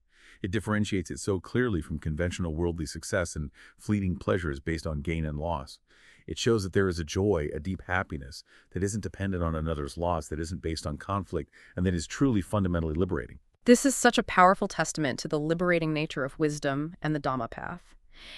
It differentiates it so clearly from conventional worldly success and fleeting pleasures based on gain and loss. It shows that there is a joy, a deep happiness that isn't dependent on another's loss, that isn't based on conflict, and that is truly fundamentally liberating. This is such a powerful testament to the liberating nature of wisdom and the Dhamma path.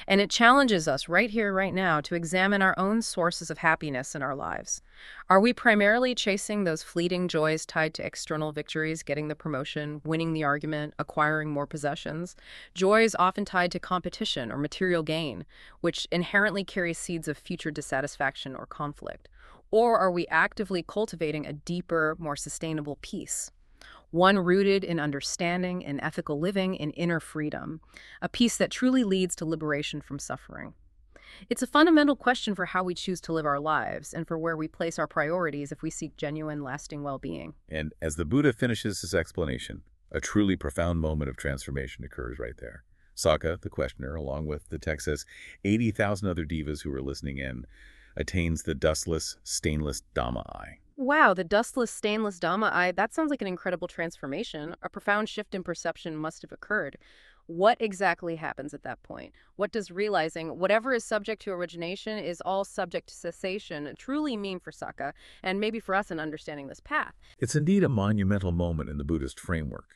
And it challenges us right here, right now, to examine our own sources of happiness in our lives. Are we primarily chasing those fleeting joys tied to external victories, getting the promotion, winning the argument, acquiring more possessions? Joys often tied to competition or material gain, which inherently carry seeds of future dissatisfaction or conflict. Or are we actively cultivating a deeper, more sustainable peace? One rooted in understanding and ethical living and inner freedom, a peace that truly leads to liberation from suffering. It's a fundamental question for how we choose to live our lives and for where we place our priorities if we seek genuine, lasting well-being. And as the Buddha finishes his explanation, a truly profound moment of transformation occurs right there. Sakka, the questioner, along with the text says 80,000 other devas who were listening in, attains the dustless, stainless Dhamma eye. Wow, the dustless, stainless Dhamma eye, that sounds like an incredible transformation. A profound shift in perception must have occurred. What exactly happens at that point? What does realizing whatever is subject to origination is all subject to cessation truly mean for Sakka, and maybe for us in understanding this path? It's indeed a monumental moment in the Buddhist framework.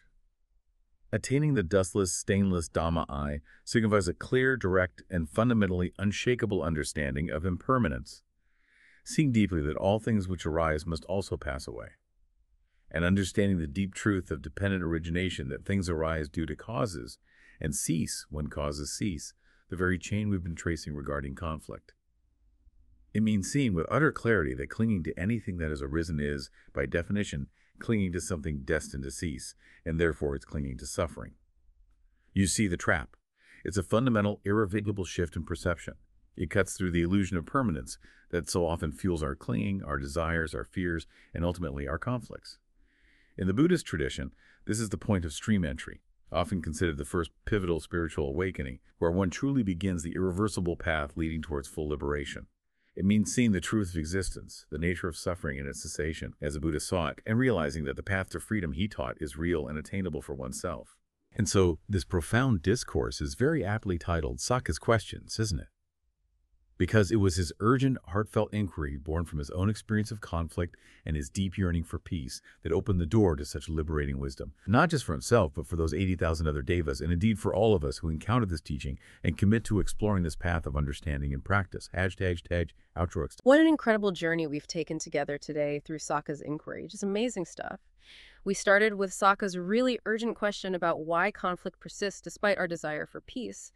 Attaining the dustless, stainless Dhamma eye signifies a clear, direct, and fundamentally unshakable understanding of impermanence, seeing deeply that all things which arise must also pass away, and understanding the deep truth of dependent origination that things arise due to causes and cease when causes cease, the very chain we've been tracing regarding conflict. It means seeing with utter clarity that clinging to anything that has arisen is, by definition, clinging to something destined to cease, and therefore it's clinging to suffering. You see the trap. It's a fundamental, irrevocable shift in perception. It cuts through the illusion of permanence that so often fuels our clinging, our desires, our fears, and ultimately our conflicts. In the Buddhist tradition, this is the point of stream entry, often considered the first pivotal spiritual awakening, where one truly begins the irreversible path leading towards full liberation. It means seeing the truth of existence, the nature of suffering and its cessation, as the Buddha saw it, and realizing that the path to freedom he taught is real and attainable for oneself. And so, this profound discourse is very aptly titled Sakka's Questions, isn't it? Because it was his urgent, heartfelt inquiry born from his own experience of conflict and his deep yearning for peace that opened the door to such liberating wisdom, not just for himself, but for those 80,000 other devas, and indeed for all of us who encounter this teaching and commit to exploring this path of understanding and practice. Hashtag, hashtag, outro. What an incredible journey we've taken together today through Sakka's inquiry. Just amazing stuff. We started with Sakka's really urgent question about why conflict persists despite our desire for peace.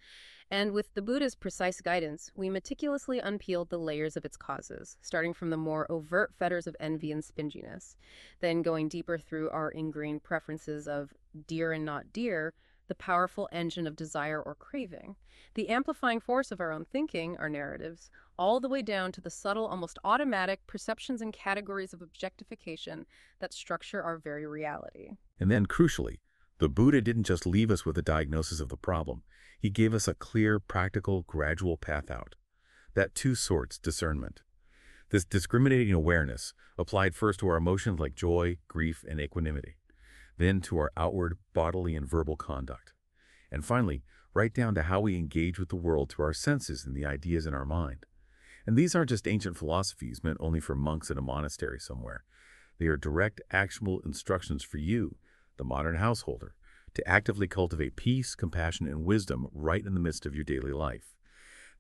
And with the Buddha's precise guidance, we meticulously unpeeled the layers of its causes, starting from the more overt fetters of envy and spinginess, then going deeper through our ingrained preferences of dear and not dear, the powerful engine of desire or craving, the amplifying force of our own thinking, our narratives, all the way down to the subtle, almost automatic perceptions and categories of objectification that structure our very reality. And then, crucially, the Buddha didn't just leave us with a diagnosis of the problem. He gave us a clear, practical, gradual path out. That two sorts discernment. This discriminating awareness applied first to our emotions like joy, grief, and equanimity, then to our outward bodily and verbal conduct, and finally, right down to how we engage with the world through our senses and the ideas in our mind. And these aren't just ancient philosophies meant only for monks in a monastery somewhere. They are direct, actionable instructions for you, the modern householder, to actively cultivate peace, compassion, and wisdom right in the midst of your daily life.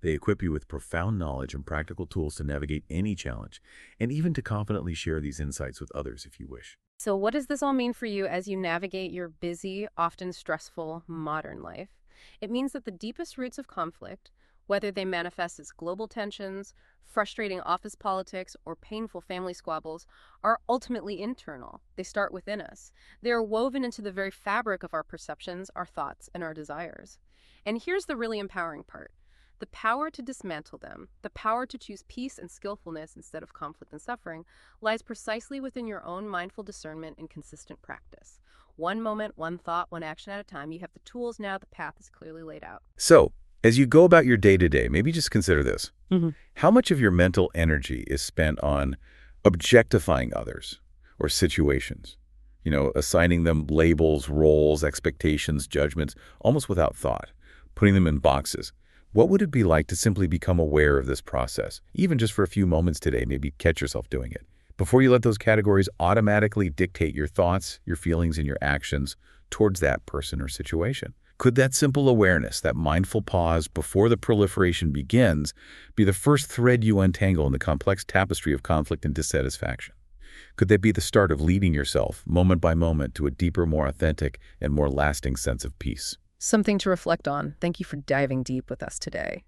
They equip you with profound knowledge and practical tools to navigate any challenge, and even to confidently share these insights with others if you wish. So, what does this all mean for you as you navigate your busy, often stressful modern life? It means that the deepest roots of conflict, whether they manifest as global tensions, frustrating office politics, or painful family squabbles, are ultimately internal. They start within us. They are woven into the very fabric of our perceptions, our thoughts, and our desires. And here's the really empowering part. The power to dismantle them, the power to choose peace and skillfulness instead of conflict and suffering, lies precisely within your own mindful discernment and consistent practice. One moment, one thought, one action at a time. You have the tools now, the path is clearly laid out. So, as you go about your day to day, maybe just consider this. Mhm. How much of your mental energy is spent on objectifying others or situations? You know, assigning them labels, roles, expectations, judgments, almost without thought, putting them in boxes. What would it be like to simply become aware of this process, even just for a few moments today, maybe catch yourself doing it, before you let those categories automatically dictate your thoughts, your feelings, and your actions towards that person or situation? Could that simple awareness, that mindful pause before the proliferation begins, be the first thread you untangle in the complex tapestry of conflict and dissatisfaction? Could that be the start of leading yourself, moment by moment, to a deeper, more authentic, and more lasting sense of peace? Something to reflect on. Thank you for diving deep with us today.